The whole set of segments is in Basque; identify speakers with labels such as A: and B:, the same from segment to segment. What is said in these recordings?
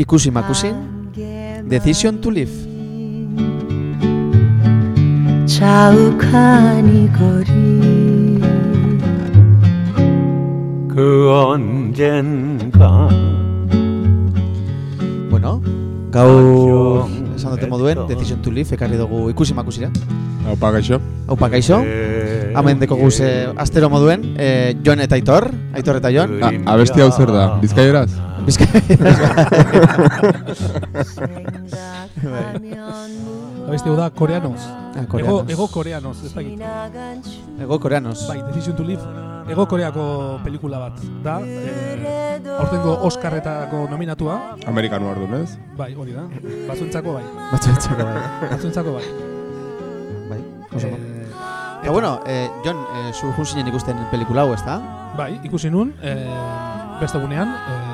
A: Gaur, ikusi makusin, Decision to Live.
B: 자욱한 이 거리
C: 그 언젠가
A: Bueno, gaur, esan dute moduen, Decision to Live, ekarri dugu ikusi makusira.
D: Hau pagaixo.
A: Hau kaixo, hemen deko guze astero moduen, eh, Jon eta Aitor, Aitor eta Jon.
D: A, abesti hau zer da? Bizkaieraz?
E: Abesti da koreanos.
A: Ah,
E: Ego,
A: koreanos.
E: ego koreanos, ez dakit.
A: Ego koreanos.
E: Bai, Decision to Live, ego koreako pelikula bat da. Eh, aurtengo Oscarretako nominatua.
D: Amerikanu ardun, ez?
E: Bai, hori da. Batzuntzako bai.
A: Batzuentzako bai.
E: Batzuntzako bai.
A: Bai, oso.
E: Eh,
A: Eta bueno, eh, Jon, eh, zu ikusten pelikula hau, ezta?
E: Bai, ikusi nun, eh, beste gunean, eh,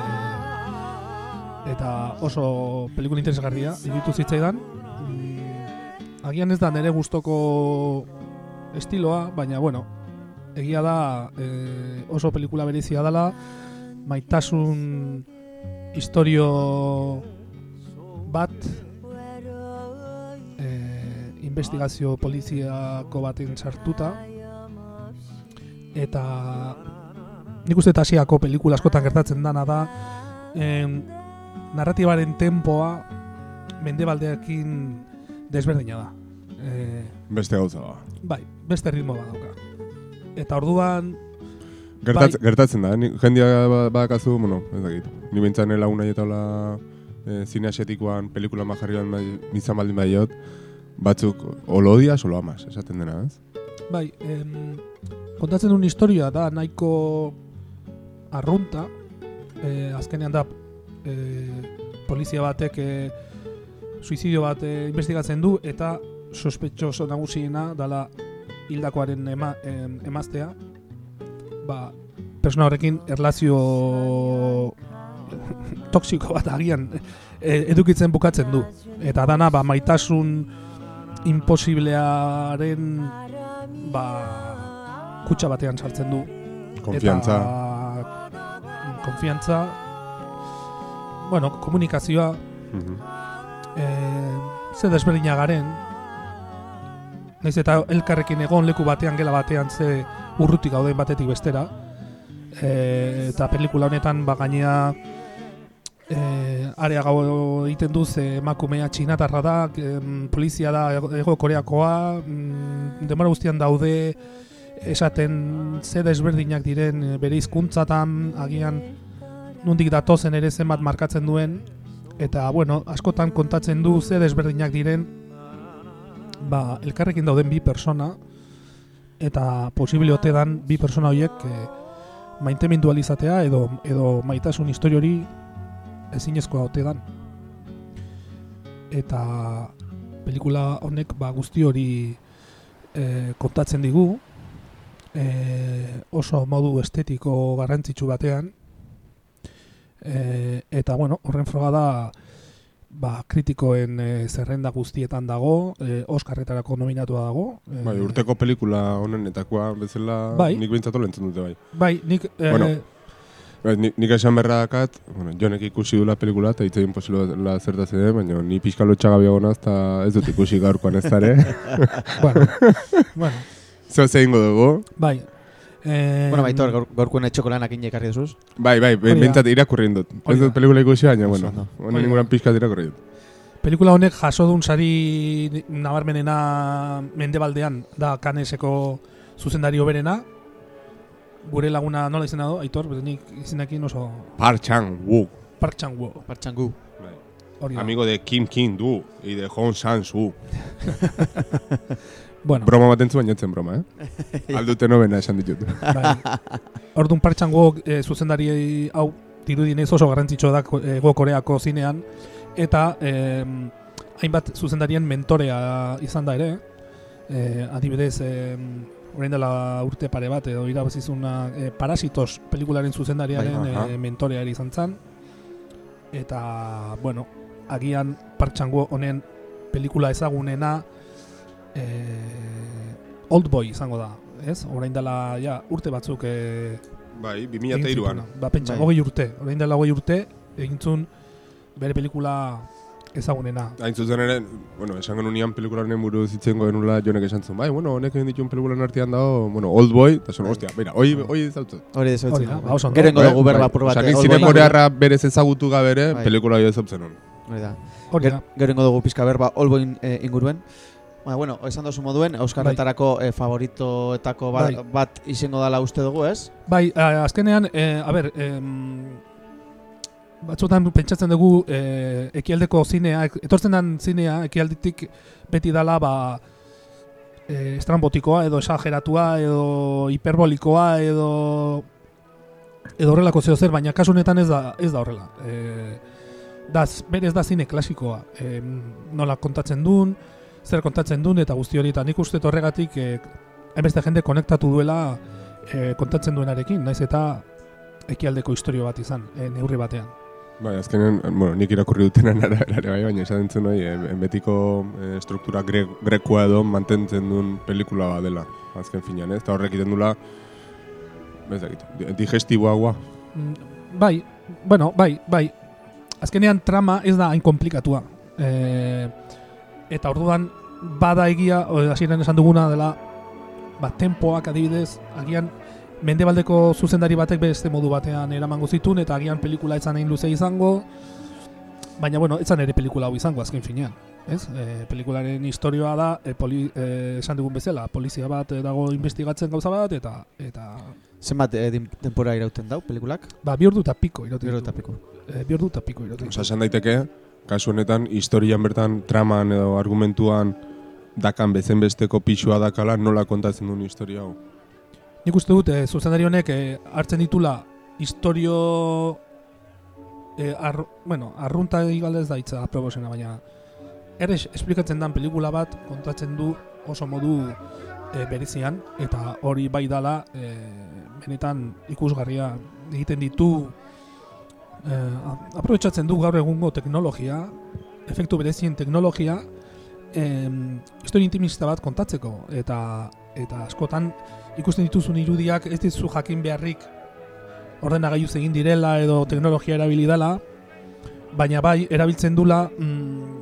E: eta oso pelikula interesgarria, iruditu zitzaidan. Mm, agian ez da nire gustoko estiloa, baina, bueno, egia da eh, oso pelikula berezia dela, maitasun historio bat, eh, investigazio poliziako baten sartuta, eta nik uste eta pelikula askotan gertatzen dana da em, narratibaren tempoa mendebaldeakin desberdina da. E,
D: Beste gauza ba.
E: bai, beste ritmo bat dauka. Eta orduan,
D: Gertatz,
E: Bai.
D: Gertatzen da, ni, jendia ba- badakazu, bueno, ez dakit. Ni bintzan laguna jetola e, zine asiatikoan pelikula majarrian izan baldin baiot, batzuk olo odias, olo amas, esaten dena, ez?
E: bai, em, kontatzen duen historia da nahiko arrunta, e, azkenean da e, polizia batek e, suizidio bat e, investigatzen du eta sospetxoso nagusiena dala hildakoaren ema, em, emaztea. Ba, persona horrekin erlazio toksiko bat agian e, edukitzen bukatzen du. Eta dana ba, maitasun imposiblearen ba, kutsa batean sartzen du.
D: Konfiantza.
E: eta konfiantza bueno, komunikazioa
D: Mhm.
E: e, ze desberdina garen Naiz eta elkarrekin egon leku batean gela batean ze urrutik gauden batetik bestera e, eta pelikula honetan ba gainea e, area gau egiten du ze emakumea txinatarra da em, polizia da ego koreakoa mm, demora guztian daude esaten ze desberdinak diren e, bere hizkuntzatan agian nundik datozen ere zenbat markatzen duen eta bueno, askotan kontatzen du ze desberdinak diren ba, elkarrekin dauden bi persona eta posible ote dan bi persona horiek e, maitemindu alizatea edo, edo maitasun histori hori ezinezkoa ote dan. Eta pelikula honek ba, guzti hori e, kontatzen digu e, oso modu estetiko garrantzitsu batean e, eta bueno, horren froga da ba, kritikoen e, zerrenda guztietan dago, e, Oscarretarako nominatua dago. E,
D: Bai, urteko pelikula honenetakoa bezala
E: Bai.
D: nik bintzatu lentzen dute bai.
E: Bai, nik... E,
D: Bueno, Bai, nik, nik esan berra dakat, bueno, jonek ikusi dula pelikula eta hitz egin posibela zertatzen den, baina ni pixka lotxagabiago naz eta ez dut ikusi gaurkoan ez dara.
E: bueno, bueno,
D: Zer egingo dugu?
E: bai. E,
A: Bueno, Baitor, gaur, gaurkoen etxoko lanak inekarri duzuz.
D: Bai, bai, bintzat irakurri dut. Ez dut pelikula ikusi baina, bueno.
E: Hori
D: honen inguran pixka irakurri dut.
E: Pelikula honek jaso dun sari nabarmenena mendebaldean da kaneseko zuzendari oberena. Gure laguna nola izena do, Aitor, bete nik izenekin oso
D: Park Chan-wook,
E: Park Chan-wook.
A: Partxangu.
E: Hori da.
D: amigo de Kim Ki-doo y de Hong Sang-soo.
E: Bueno,
D: Broma bat entzu bainatzen broma, eh? Aldute nobena esan ditut.
E: bai. Orduan Park Chan-wook e, zuzendari hau dirudinez oso garrantzitsua da ko- Ego Koreako zinean eta em, hainbat zuzendarien mentorea izan da ere. E, adibidez, em, orain dela urte pare bat edo irabazizuna e, Parasitos pelikularen zuzendariaren
D: Bai, aha.
E: e, mentorea ere izan zen. Eta, bueno, agian Park Chan-wook honen pelikula ezagunena e, Old Boy izango da, ez? Orain dela ja, urte batzuk e,
D: Bai,
E: egin
D: 2003an.
E: zituena. Ba, pentsa,
A: Bai.
E: hogei urte. Orain dela hogei urte, egintzun bere pelikula ezagunena.
D: Hain zuzen ere, bueno, esan genuen pelikularen buruz itzen genula jonek esan zuen, bai, bueno, honek egin dituen pelikulan artean dago, bueno, Old Boy, eta zuen, hostia, mira, hoi, hoi ezautzut.
A: Hori
E: Hori da, ba, oso.
A: Gerengo
D: Bai,
A: dugu berba
D: bai.
A: apur bat.
D: Osa,
A: eh,
D: nik
A: Old
D: zine
A: Boy.
D: korearra berez ezagutu gabere,
A: Bai.
D: pelikula jo ezautzen hon.
A: Hori da.
E: Hori
A: Ger-
E: da.
A: Gerengo dugu pizka berba Olboin eh, inguruen. Baina, bueno, esan dozu moduen, Euskarretarako eh, favoritoetako bat,
E: Bai.
A: bat izango dala uste dugu, ez?
E: Bai, a- azkenean, eh, a ber, em, batzutan pentsatzen dugu eh, ekialdeko zinea, etortzen den zinea ekialditik beti dala ba eh, estrambotikoa edo esageratua edo hiperbolikoa edo edo horrelako zeo zer, baina kasu honetan ez da ez da horrela. Eh, da, berez da zine klasikoa. Eh, nola kontatzen duen, zer kontatzen duen eta guzti hori eta nik uste horregatik eh, hainbeste jende konektatu duela eh, kontatzen duenarekin, naiz eta ekialdeko historio bat izan, eh, neurri batean.
D: Bai, azkenen, bueno, nik irakurri arabera ere bai, baina esan entzun hori, eh, betiko eh, struktura gre, grekoa edo mantentzen duen pelikula bat dela, azken finean, ez? Eta horrek iten dula, ez dakit, di- digestiboagoa.
E: Mm, Bai, bueno, bai, bai. Azkenean trama ez da hain komplikatua. E, eta orduan bada egia, hasieran esan duguna dela, ba, tempoak adibidez, agian mendebaldeko zuzendari batek beste modu batean eramango zitun, eta agian pelikula etzan hain luze izango, baina bueno, etzan ere pelikula hau izango azken finean. Ez? E, pelikularen historioa da, e, poli, e, esan dugun bezala, polizia bat eh, dago investigatzen gauza bat, eta eta
A: Zenbat dim- denpora irauten dau, pelikulak?
E: ba, bi ordu eta piko irauten
A: Gero
E: ditu.
A: eta piko.
E: Eh, bi ordu eta piko irauten
D: Osa, esan daiteke, kasu honetan, historian bertan, traman edo argumentuan, dakan bezen besteko pixua dakala, nola kontatzen duen historia hau.
E: Nik uste dut, eh, zuzendari honek eh, hartzen ditula historio... Eh, ar, bueno, arrunta igaldez da hitza aprobosena, baina errex esplikatzen dan pelikula bat kontatzen du oso modu eh, berezian, eta hori bai dala eh, benetan ikusgarria egiten ditu eh, aprobetsatzen du gaur egungo teknologia, efektu berezien teknologia, em, historia intimista bat kontatzeko, eta eta askotan ikusten dituzun irudiak ez dizu jakin beharrik ordenagailuz egin direla edo teknologia erabili dela, baina bai erabiltzen dula mm,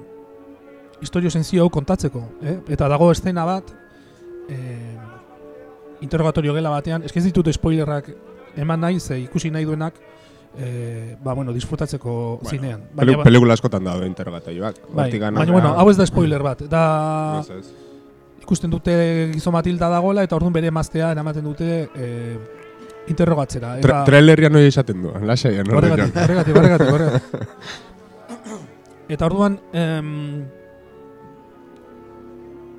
E: historio senzio hau kontatzeko, eh? Eta dago eszena bat eh, interrogatorio gela batean, eskiz ditut spoilerrak eman nahi, ze ikusi nahi duenak eh, ba, bueno, disfrutatzeko
D: Bueno,
E: zinean.
D: Peli, pelikula askotan daude interrogatoioak.
E: bai, baina, bueno, hau ez da spoiler bat, da
D: Ez, ez.
E: ikusten dute gizon Matilda dagoela eta orduan bere emaztea eramaten dute eh, interrogatzera.
D: Tra trailerrian hori esaten du, lasaian.
E: Horregatik, horregatik, horregatik, horregatik. Eta orduan, em,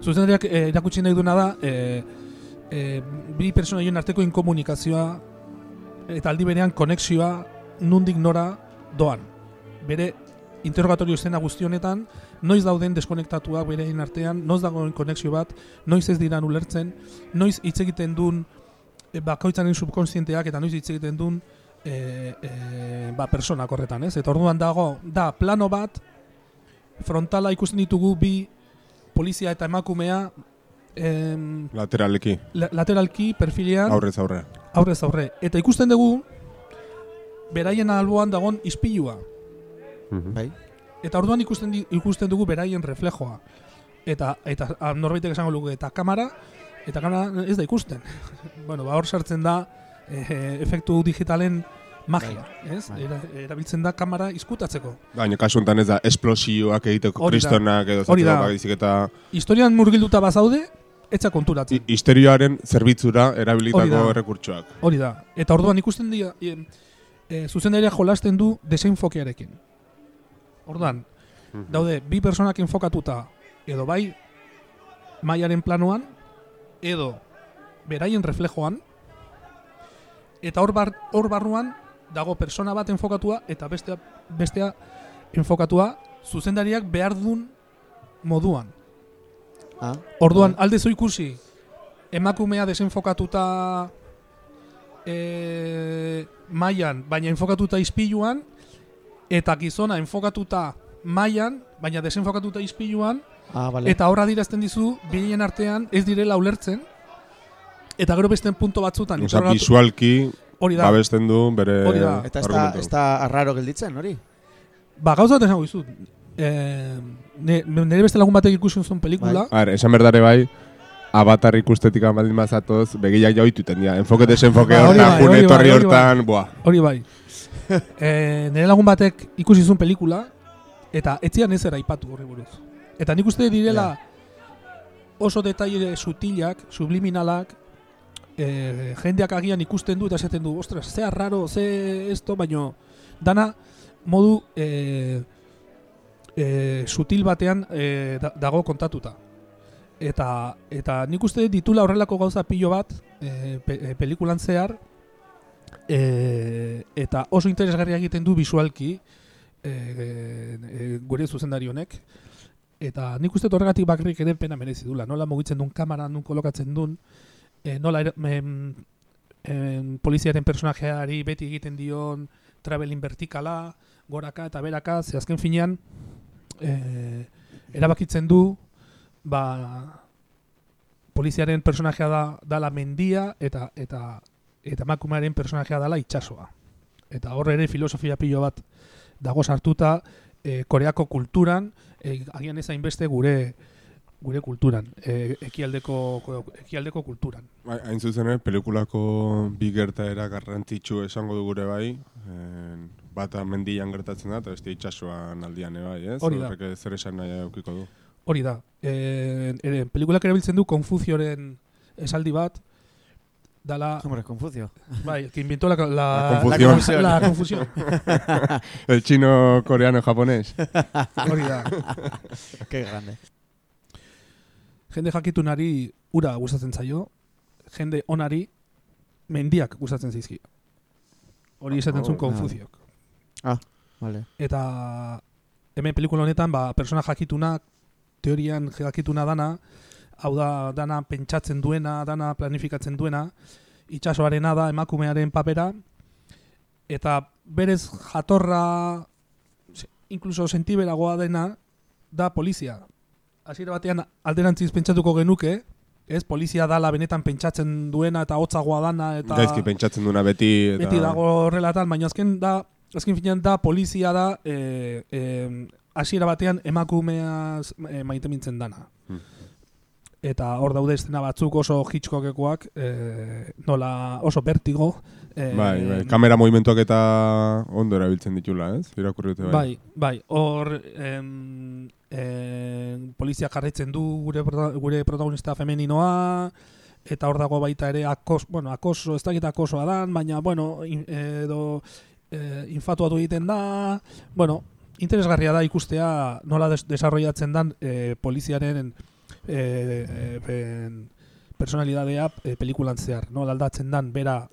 E: zuzendariak eh, erakutsi nahi duena da, eh, eh, bi personaien arteko inkomunikazioa eta aldi berean konexioa nundik nora doan. Bere interrogatorio zena guzti honetan, noiz dauden deskonektatuak berein artean, noiz dagoen konexio bat, noiz ez diran ulertzen, noiz hitz egiten duen e, bakoitzaren subkonsienteak eta noiz hitz egiten duen e, e, ba, personak horretan, ez? Eta orduan dago, da, plano bat, frontala ikusten ditugu bi polizia eta emakumea em,
D: Lateraleki,
E: la- lateralki, perfilean,
D: aurrez aurre.
E: aurrez aurre. Eta ikusten dugu, beraien alboan dagon ispilua.
A: Bai.
E: Eta orduan ikusten, di, ikusten dugu beraien reflejoa. Eta, eta a, norbaitek esango luke, eta kamera, eta kamera ez da ikusten. bueno, ba hor sartzen da e, efektu digitalen magia, ez?
A: bai.
E: Era, erabiltzen da kamera izkutatzeko.
D: Baina kasu honetan ez da esplosioak egiteko kristonak edo
E: Hori da.
D: baizik eta
E: Historian murgilduta bazaude, etza konturatzen.
D: histerioaren zerbitzura erabilitako errekurtsoak.
E: Hori da. Eta orduan ikusten dira, e, zuzendaria jolasten du desenfokearekin. Orduan, daude bi personak enfokatuta edo bai mailaren planoan edo beraien reflejoan eta hor, bar, hor barruan dago persona bat enfokatua eta bestea, bestea enfokatua zuzendariak behar duen moduan.
A: Ah,
E: Orduan, alde zu ikusi, emakumea desenfokatuta e, mailan, baina enfokatuta izpiluan, eta gizona enfokatuta mailan, baina desenfokatuta izpiluan,
A: ah, vale.
E: eta horra dirazten dizu, bilen artean ez direla ulertzen, eta gero beste punto batzutan.
D: Osa,
E: interrogatu-
D: visualki
E: hori da,
D: babesten du bere
E: Hori da.
A: Eta ez da, ez da arraro gelditzen, hori?
E: Ba, gauza bat esango dizut. Eh, ne, nire beste lagun batek ikusi zuen pelikula.
D: Ar, esan berdare bai, Avatar ikustetik baldin mazatoz, begiak joituten dira. Enfoke desenfoke
E: Ba, hori
D: hortan,
E: bai,
D: june
E: hori bai, bai.
D: hortan.
E: Hori bai. e, nire lagun batek ikusi zuen pelikula, eta etzian ez era ipatu horri buruz. Eta nik uste direla oso detaile sutilak, subliminalak, e, jendeak agian ikusten du eta esaten du, ostras, ze raro, ze esto, baino dana modu e, e, sutil batean e, da- dago kontatuta. Eta, eta nik uste ditula horrelako gauza pilo bat e, pe, e, pelikulan zehar e, eta oso interesgarria egiten du visualki e, e, gure zuzendari honek. Eta nik uste horregatik bakarrik ere pena merezi dula. Nola mugitzen duen kamera nun kolokatzen duen e, nola er, em, em, poliziaren personajeari beti egiten dion traveling vertikala goraka eta beraka ze azken finean e, erabakitzen du ba poliziaren personajea da dala mendia eta eta eta emakumearen personajea dala itsasoa. Eta hor ere filosofia pilo bat dago sartuta e, Koreako kulturan, e, agian ez hainbeste gure gure kulturan, e, ekialdeko ekialdeko kulturan.
D: Bai, hain zuzen, eh, pelikulako bi gertaera garrantzitsu esango du gure bai, en, bata mendian gertatzen da, eta beste itxasoan aldian bai, ez?
E: Hori da.
D: Horrek zer esan nahi eukiko du.
E: Hori da. E, ere, pelikulak erabiltzen du Konfuzioren esaldi bat, dala,
A: Hombre, Confucio.
E: bai, que inventó la, la,
D: La confusión.
E: La, confusión.
D: El chino, coreano, japonés.
E: Hori da.
A: Qué grande.
E: Jende jakitunari ura gustatzen zaio, jende onari mendiak gustatzen zaizki. Hori esaten zuen
D: Oh,
E: Konfuziok.
A: Vale.
E: Eta hemen pelikula honetan, ba, persona jakitunak, teorian jakituna dana, hau da, dana pentsatzen duena, dana planifikatzen duena, itxasoarena da, emakumearen papera, eta berez jatorra, inkluso sentiberagoa dena, da polizia. Hasiera batean alderantziz pentsatuko genuke, ez, polizia dala benetan pentsatzen duena eta hotzagoa dana, eta
D: Gaizki pentsatzen duna beti. Eta...
E: beti dago horrelatan, baina azken da, azken finean da polizia da eh, eh, hasiera batean emakumeaz eh, maite mintzen dana.
D: Hmm.
E: Eta hor daude estena batzuk oso Hitchcockekoak, eh, nola oso vertigo. Eh,
D: Bai, bai, kamera movimentuak eta ondo erabiltzen ditula, ez? Irakurri bai.
E: Bai, bai, hor em, em, polizia jarraitzen du gure, gure protagonista femeninoa, eta hor dago baita ere akos, bueno, akoso, ez dakit akosoa dan, baina, bueno, in, edo eh, infatuatu egiten da, bueno, interesgarria da ikustea nola des desarrollatzen dan eh, poliziaren eh, eh, personalidadea eh, pelikulan zehar, nola aldatzen dan bera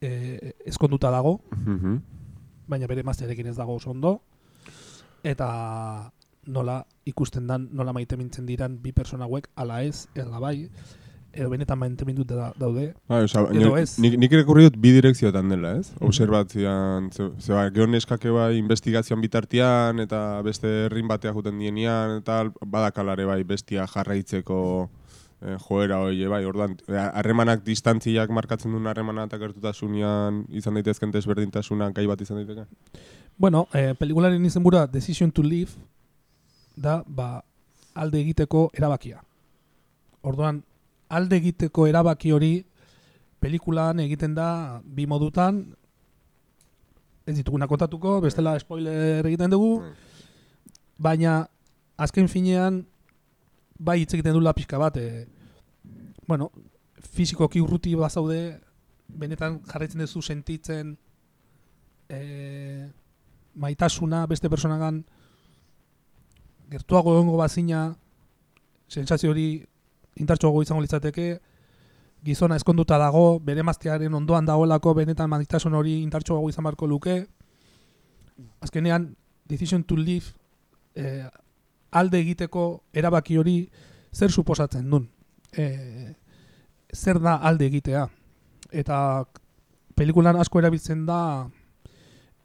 E: eh, ezkonduta dago,
D: Mhm.
E: baina bere emaztearekin ez dago oso ondo. Eta nola ikusten dan nola maite mintzen diran bi persona hauek ala ez, ala bai edo benetan maite mintu da, daude
D: Bai, oza,
E: Edo ez.
D: nik, nik irakurri dut bi direkzioetan dela, ez? Obserbatzean, ze, ze ba, gero neskake bai investigazioan bitartean, eta beste herrin batea juten dienean, eta badakalare bai bestia jarraitzeko eh, joera hori, bai, ordan, harremanak distantziak markatzen duen harremana eta gertutasunean izan daitezken desberdintasunak gai bat izan daiteke?
E: bueno, eh, pelikularen izenbura Decision to Live da ba, alde egiteko erabakia orduan alde egiteko erabaki hori pelikulan egiten da bi modutan. Ez dituguna kontatuko, bestela spoiler egiten dugu, baina azken finean bai hitz egiten dula pixka bat e, bueno, fizikoki urruti bazaude benetan jarraitzen duzu sentitzen e, maitasuna beste personagan gertuago egongo bazina sentsazio hori indartsuago izango litzateke gizona eskonduta dago, bere maztearen ondoan dagoelako benetan maitasun hori indartsuago izan beharko luke. Azkenean, decision to live eh, alde egiteko erabaki hori zer suposatzen duen. Eh, zer da alde egitea. Eta pelikulan asko erabiltzen da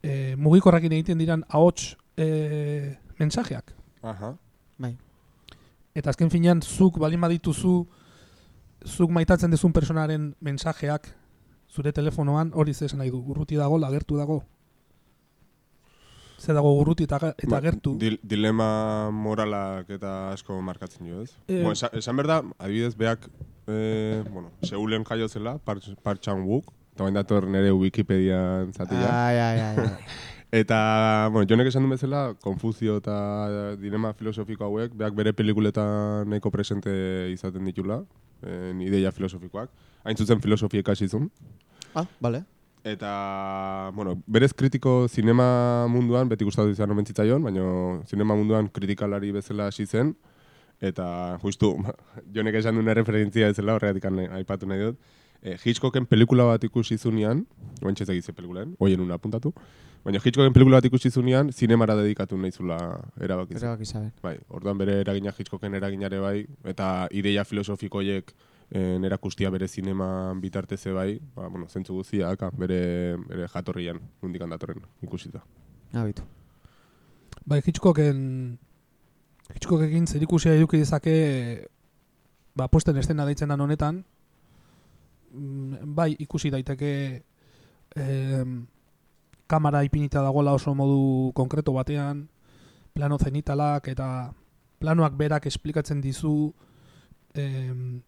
E: eh, mugikorrakin egiten diran ahots eh, mensajeak.
D: Aha.
E: Eta azken finean, zuk balin badituzu, zuk maitatzen dezun personaren mensajeak zure telefonoan hori ze esan nahi du, urruti dago, lagertu dago. Ze dago urruti eta, eta
D: Ba,
E: gertu.
D: Dil, dilema moralak eta asko markatzen jo, ez?
E: Eh.
D: bueno, esan, esan behar da, adibidez, beak, eh, bueno, Seulen jaio zela, Park, Park Chan-wook, eta bain dator nire Wikipedian zatia.
A: Ai, ai, ai, ai.
D: Eta, bueno, jonek esan du bezala, konfuzio eta dilema filosofiko hauek, beak bere pelikuletan nahiko presente izaten ditula, en ideia filosofikoak. Hain zuzen filosofia ikasi.
A: Ah, vale.
D: Eta, bueno, berez kritiko zinema munduan, beti gustatu izan omen zitzaion, baina zinema munduan kritikalari bezala hasi zen, eta justu, jonek esan duen referentzia bezala horregatik aipatu nahi dut, eh, Hitchcocken pelikula bat ikusi zunean, oen txez egize pelikulaen, oien una apuntatu, baina Hitchcocken pelikula bat ikusi zunean, zinemara dedikatu nahi zula erabaki zen.
A: Erabaki zaben.
D: Bai, orduan bere eragina Hitchcocken eraginare bai, eta ideia filosofikoiek en erakustia bere zinema bitarteze bai, ba, bueno, zentzu guztiak bere, bere jatorrian, mundikan datorren ikusita.
A: Abitu.
E: Bai, Hitchcocken Hitchcockekin zerikusia eduki dezake ba, posten estena deitzen dan honetan bai ikusi daiteke em, kamera ipinita dagoela oso modu konkreto batean plano zenitalak eta planoak berak esplikatzen dizu em,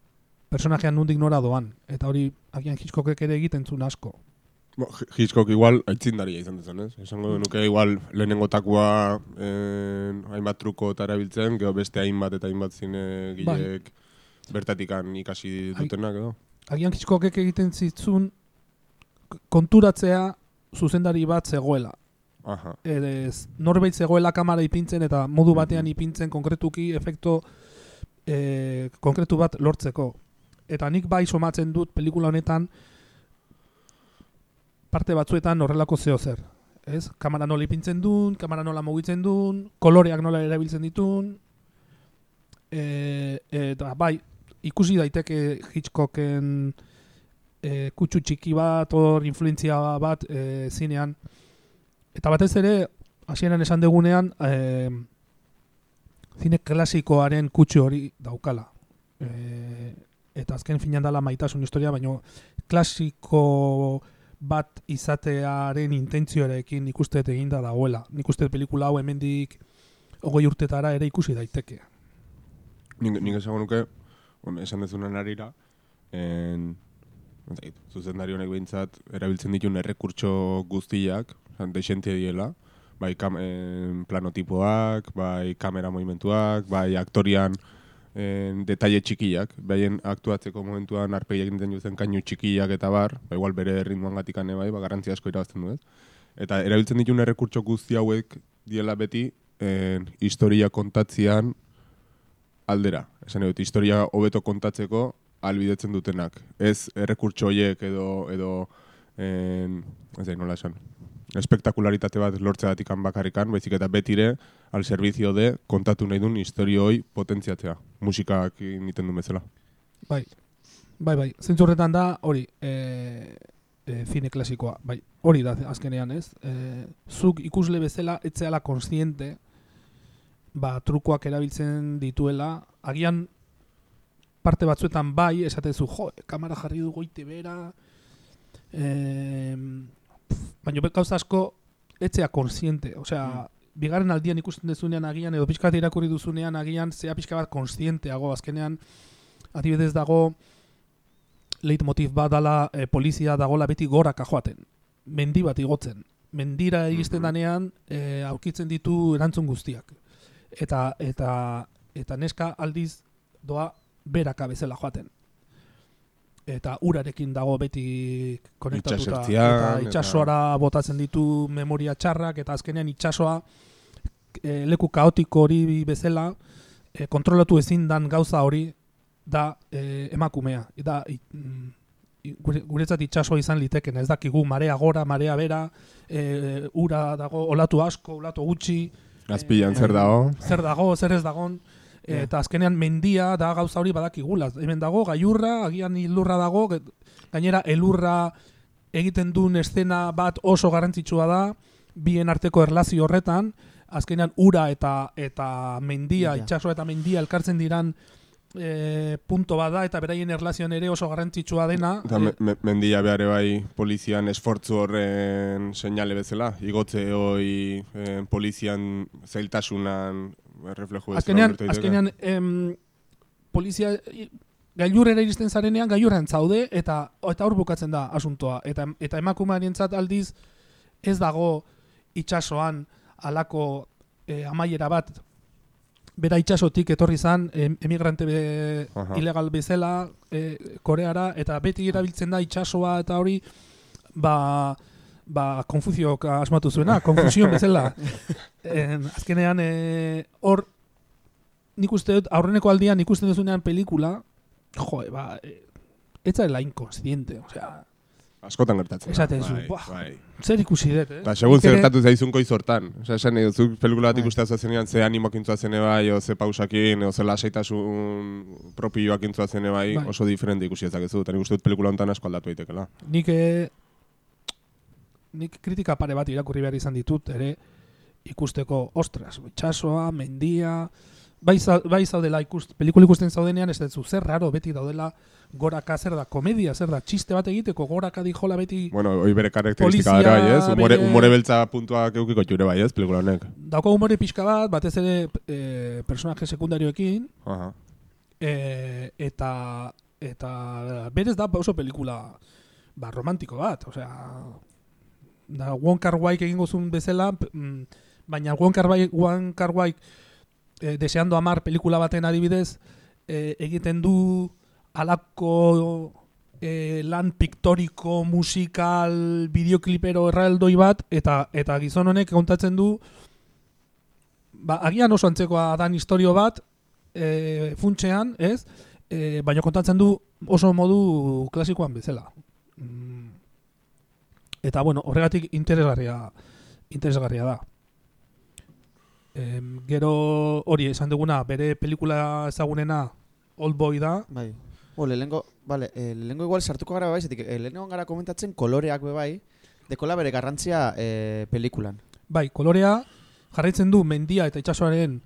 E: personajean nundik nora doan eta hori agian Hitchcockek ere egiten zuen asko
D: Bo, Hi- Hitchcock igual aitzindaria izan dezen, ez? Esango nuke igual lehenengotakoa en, hainbat truko eta erabiltzen, gero beste hainbat eta hainbat zine gilek bertatikan ikasi dutenak edo.
E: Agian Hitchcockek egiten zitzun konturatzea zuzendari bat zegoela.
D: Aha.
E: Ez, norbait zegoela kamera ipintzen eta modu batean ipintzen konkretuki efekto e, konkretu bat lortzeko. Eta nik bai somatzen dut pelikula honetan parte batzuetan horrelako zeo zer. Ez? Kamera nola ipintzen duen, kamera nola mugitzen duen, koloreak nola erabiltzen ditun, e, eta bai, ikusi daiteke Hitchcocken e, kutsu txiki bat, hor influentzia bat e, zinean. Eta batez ere, hasieran esan degunean, e, zine klasikoaren kutsu hori daukala. E, eta azken finan dela maitasun historia, baina klasiko bat izatearen intentzioarekin ikuste eginda dagoela. Nik uste pelikula hau hemendik hogei urtetara ere ikusi daiteke.
D: Nik, esango nuke, bueno, esan dezunan arira, en, ez dakit, zuzendari honek behintzat, erabiltzen dituen errekurtso guztiak, zan, deixentia diela, bai kam, en, planotipoak, bai kamera movimentuak, bai aktorian en, detaile txikiak, baien aktuatzeko momentuan arpegiak egiten duzen kainu txikiak eta bar, ba, igual bere ritmoan gatikane bai, ba, garrantzia asko irabazten du, ez? Eta erabiltzen dituen errekurtso guzti hauek diela beti en, historia kontatzean aldera. Esan dut, historia hobeto kontatzeko albidetzen dutenak. Ez errekurtso horiek edo, edo en, ez da, nola esan, espektakularitate bat lortzeatik bakarrikan, baizik eta betire al servizio de kontatu nahi duen historio hoi potentziatzea. Musikak egiten duen bezala.
E: Bai, bai, bai. Zentzu horretan da, hori, e, e, zine klasikoa. Bai, hori da azkenean, ez? E, zuk ikusle bezala etzeala konstiente, ba, trukoak erabiltzen dituela, agian parte batzuetan bai, esatezu, jo, kamera jarri du goite bera, e, baina gauza asko etzea konstiente, osea, bigarren aldian ikusten dezunean agian, edo pixka bat irakurri duzunean agian, zea pixka bat konstienteago, azkenean, adibidez dago leitmotiv bat dala e, polizia dagola beti goraka joaten. Mendi bat igotzen. Mendira iristen
D: Mhm.
E: danean e, aurkitzen ditu erantzun guztiak. Eta eta eta neska aldiz doa beraka bezala joaten. Eta urarekin dago beti konektatuta eta
D: eta-
E: itsasoara botatzen ditu memoria txarrak eta azkenean itsasoa e, leku kaotiko hori bezala e, kontrolatu ezin dan gauza hori da e, emakumea. I, mm, gure, guretzat itxasoa izan liteken, ez dakigu marea gora, marea bera, e, ura dago, olatu asko, olatu gutxi,
D: Azpilan
E: Eh,
D: zer dago?
E: zer dago, zer ez dagon, e, eta azkenean mendia da gauza hori badakigula. Hemen dago, gaiurra, agian ilurra dago, gainera elurra egiten duen eszena bat oso garrantzitsua da, bien arteko erlazio horretan, azkenean ura eta eta mendia,
A: Ja.
E: itsaso eta mendia elkartzen diran e, punto bada eta beraien erlazioan ere oso garrantzitsua dena.
D: Eta me, me, mendia behar bai polizian esfortzu horren seinale bezala, igotze hoi eh, polizian zailtasunan refleju bezala.
E: azkenean, azkenean em, polizia gailurrera iristen zarenean gailurrean zaude eta eta hor bukatzen da asuntoa eta eta emakumearentzat aldiz ez dago itsasoan halako eh, amaiera bat bera itsasotik etorri zan em, emigrante be, ilegal bezala eh, Koreara eta beti erabiltzen da itsasoa eta hori ba ba konfuziok asmatu zuena, konfusion bezala. En, azkenean eh, hor nik uste dut aurreneko aldian ikusten duzunean pelikula, jo, ba, eh, ez zaila inkonstiente, osea,
D: Askotan gertatzen.
E: Esaten zu,
D: bai, bai.
E: zer ikusi dut, eh?
D: Eta segun
E: Nik ere-
D: zertatu zaizun koiz hortan. Osa, esan nahi duzu pelikula bat
A: Bai.
D: ikustea zuzenean ze animoak intzua zene bai, o ze pausakin, o ze lasaitasun propioak intzua zene bai,
E: Bai.
D: oso diferente ikusi ezakezu. Eta nik uste dut pelikula honetan asko aldatu daitekela.
E: Nik eh, nik kritika pare bat irakurri behar izan ditut ere ikusteko, ostras, itxasoa, mendia, bai, za- bai zaudela ikust, pelikula ikusten zaudenean ez dut zer raro beti daudela goraka zer da komedia, zer da txiste bat egiteko goraka dijola beti
D: Bueno, hoi bere karakteristika dara bai, ez? Umore,
E: bere-
D: umore beltza puntuak eukiko txure bai, ez? Pelikula honek.
E: dauko humore pixka bat, batez ere e, personaje sekundarioekin,
D: Aha.
E: e, eta eta berez da oso pelikula ba, romantiko bat, osea da Wong Kar Waik egingo zuen bezala, mm, baina Wong Kar Waik e, deseando amar pelikula baten adibidez e, egiten du alako e, lan piktoriko, musikal, bideoklipero erraldoi bat, eta eta gizon honek kontatzen du ba, agian oso antzekoa dan historio bat, e, funtsean, ez? E, baina kontatzen du oso modu klasikoan bezala. Mm. Eta bueno, horregatik interesgarria interesgarria da. Em, gero hori esan duguna, bere pelikula ezagunena Old Boy da.
A: Bai. O, lehenengo, vale, eh, lehenengo igual sartuko gara bai, zetik, eh, gara komentatzen koloreak be bai, dekola bere garrantzia eh, pelikulan.
E: Bai, kolorea jarraitzen du mendia eta itsasoaren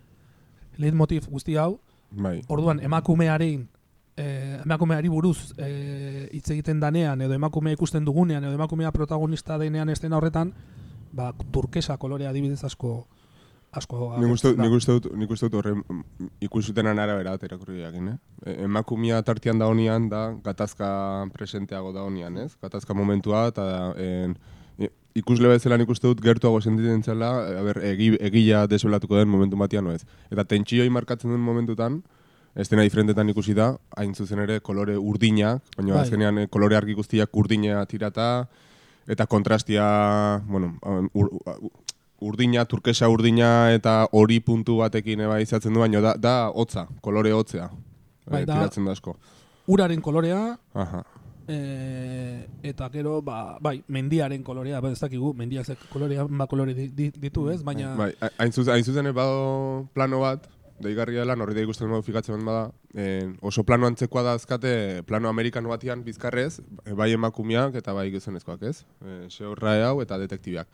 E: leitmotiv guzti hau.
D: Bai.
E: Orduan emakumearen eh, emakumeari buruz eh, hitz egiten danean edo emakumea ikusten dugunean edo emakumea protagonista denean estena horretan, ba turkesa kolorea adibidez asko asko
D: Nik uste,
E: agertzen da.
D: nik uste dut, nik uste dut horren ikusutenan arabera bat irakurri jakin, eh? E- Emakumia tartian da honian da gatazka presenteago da honian, ez? Gatazka momentua eta en, i- ikusle bezala nik uste dut gertuago sentitzen zela, a ber, egi, egila desbelatuko den momentu batean, no ez? Eta tentsioi markatzen den momentutan, estena diferentetan ikusi da, hain zuzen ere kolore urdina, baina
E: Bai.
D: azkenean eh, kolore argi guztiak urdina tirata, eta kontrastia, bueno, ur, urdina, turkesa urdina eta hori puntu batekin eba izatzen du, baina da, da hotza, kolore hotzea.
E: Bai,
D: eh,
E: da-
D: tiratzen da asko.
E: Uraren kolorea
D: Aha.
E: e, eta gero ba, bai, mendiaren kolorea, ba, ez dakigu, mendiak ze kolorea, ba kolore di- di- ditu, ez? Baina
D: Bai, hain zuzen, hain zuzen bado plano bat, deigarria dela, norri da ikusten modifikatzen bada, eh, oso plano antzekoa da azkate, plano amerikano batian bizkarrez, bai emakumeak eta bai gizonezkoak, ez? E, hau eta detektibiak.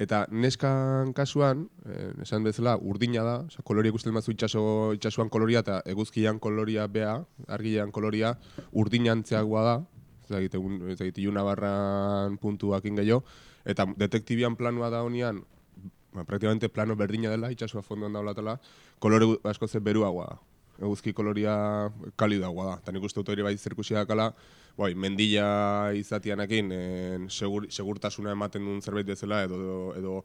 D: Eta neskan kasuan, eh, esan bezala, urdina da, oza, koloria ikusten bazu itxaso, itxasuan koloria eta eguzkian koloria bea, argilean koloria, urdinantzeagoa da, ez dakit, iluna barran puntuakin gehiago, eta detektibian planua da honian, ba, praktikamente plano berdina dela, itxasua fondoan daulatela, kolore asko ze beruagoa da. Eguzki koloria kalidagoa da. Eta nik uste dut hori bai zerkusia dakala, bai, mendila izatianakin, en, segur, segurtasuna ematen duen zerbait bezala, edo, edo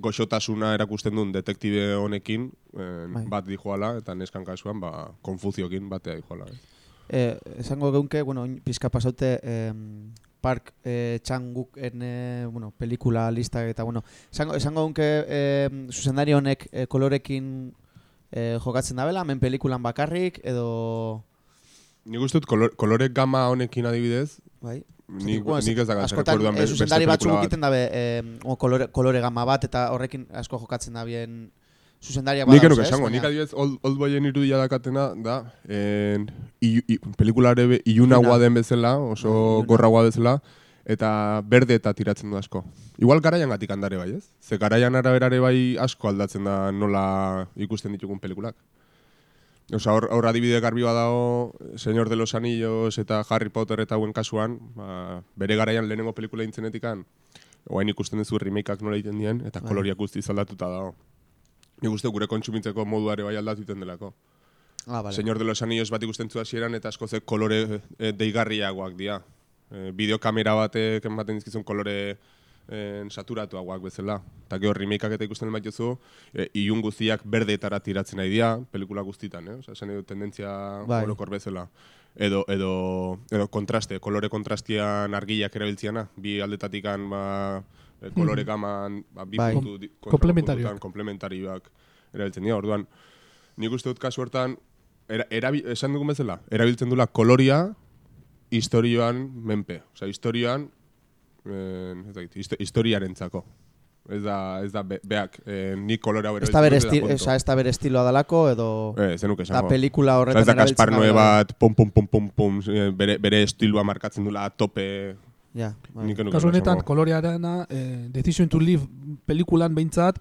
D: goxotasuna erakusten duen detektibe honekin en,
A: Bai.
D: bat dijoala, eta neskan kasuan, ba, konfuziokin batea dijoala. Eh.
A: Eh, esango geunke, bueno, pizka pasaute em, Park eh, Chang-wook en eh, bueno, pelikula lista eta bueno, esango, esango geunke eh, zuzendari honek eh, kolorekin eh, jokatzen dabela, hemen pelikulan bakarrik edo
D: Nik uste dut kolor, kolore gama honekin adibidez,
A: bai.
D: nik,
A: Bueno,
D: nik ez da gantzen
A: askotan
D: rekorduan
A: eh,
D: beste
A: batzuk
D: pelikula bat.
A: egiten dabe eh, o kolore, kolore gama bat eta horrekin asko jokatzen dabien zuzendariak
D: Nik
A: badauz,
D: enuke
A: ez?
D: esango, nik adibidez Old, old Boyen irudia dakatena da, en, i, i, pelikulare be, ilunagoa
A: Iluna.
D: den bezala, oso
A: Bai, iluna.
D: gorragoa bezala, eta berde eta tiratzen du asko. Igual garaian gatik handare bai, ez? Ze garaian araberare bai asko aldatzen da nola ikusten ditugun pelikulak. Osa, hor, hor adibide garbi badago Señor de los Anillos eta Harry Potter eta hauen kasuan, ba, bere garaian lehenengo pelikula intzenetikan, oain ikusten duzu remakeak nola egiten dien, eta
A: Bai.
D: koloriak guztiz aldatuta dago. Nik uste gure kontsumitzeko moduare bai aldatu egiten delako.
A: Ah, vale.
D: Señor de los Anillos bat ikusten zu hasieran eta asko ze kolore e, deigarriagoak dira. E, bideokamera batek ematen dizkizun kolore e, saturatuagoak bezala. Eta gero remakeak eta ikusten bat jozu, e, ilun guztiak berdeetara tiratzen nahi dira, pelikula guztitan, eh? Osa, esan dut tendentzia
A: Bai.
D: orokor bezala. Edo, edo, edo kontraste, kolore kontrastian argiak erabiltziana, bi aldetatikan ba, e, kolore gaman, ba, bi
A: Bai.
D: puntu,
E: Komplementarioak.
D: komplementarioak erabiltzen dira. Orduan, nik uste dut kasu hortan, era, erabi, esan dugun bezala, erabiltzen dula koloria historioan menpe. Osea, historioan, eh, ez dakit, histo- historiarentzako. Ez da, ez da be, beak, eh, ni kolore hau
A: Ez da bere,
D: erabiltzen
A: esti,
D: dut, eta
A: oza, ez da bere estiloa dalako, edo.
D: Eh, zenuke
A: da
D: esango.
A: pelikula
D: Osa,
A: horretan
D: ez da Kaspar
A: erabiltzen
D: Noe
A: da-
D: bat, pum, pum, pum, pum, pum, eh, bere, bere estiloa markatzen dula a tope.
A: Ja, bai.
E: Kasu honetan, kolorearena, eh, Decision to Live pelikulan behintzat,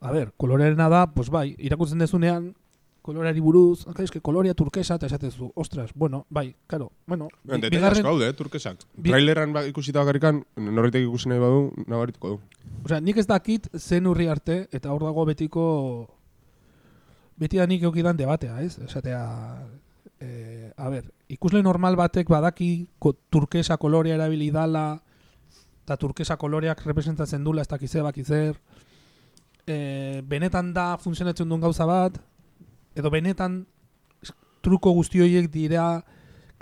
E: a ber, kolorearena da, pues bai, irakurtzen dezunean, koloreari buruz, "Ah, eske kolorea turkesa, eta esatezu, ostras, bueno, bai, karo, bueno, bi-
D: Detaile asko daude, eh, turkesak.
E: bi-
D: Traileran ba, ikusita bakarrikan, norritek ikusi nahi badu, nabarituko du.
E: Osea, nik ez dakit zen urri arte, eta hor dago betiko... Beti da nik eukidan debatea, ez? Esatea, eh, a ber, ikusle normal batek badaki ko, turkesa kolorea erabili dala, eta turkesa koloreak representatzen dula ez dakize bakizer, eh, benetan da funtzionatzen duen gauza bat, edo benetan truko guzti horiek dira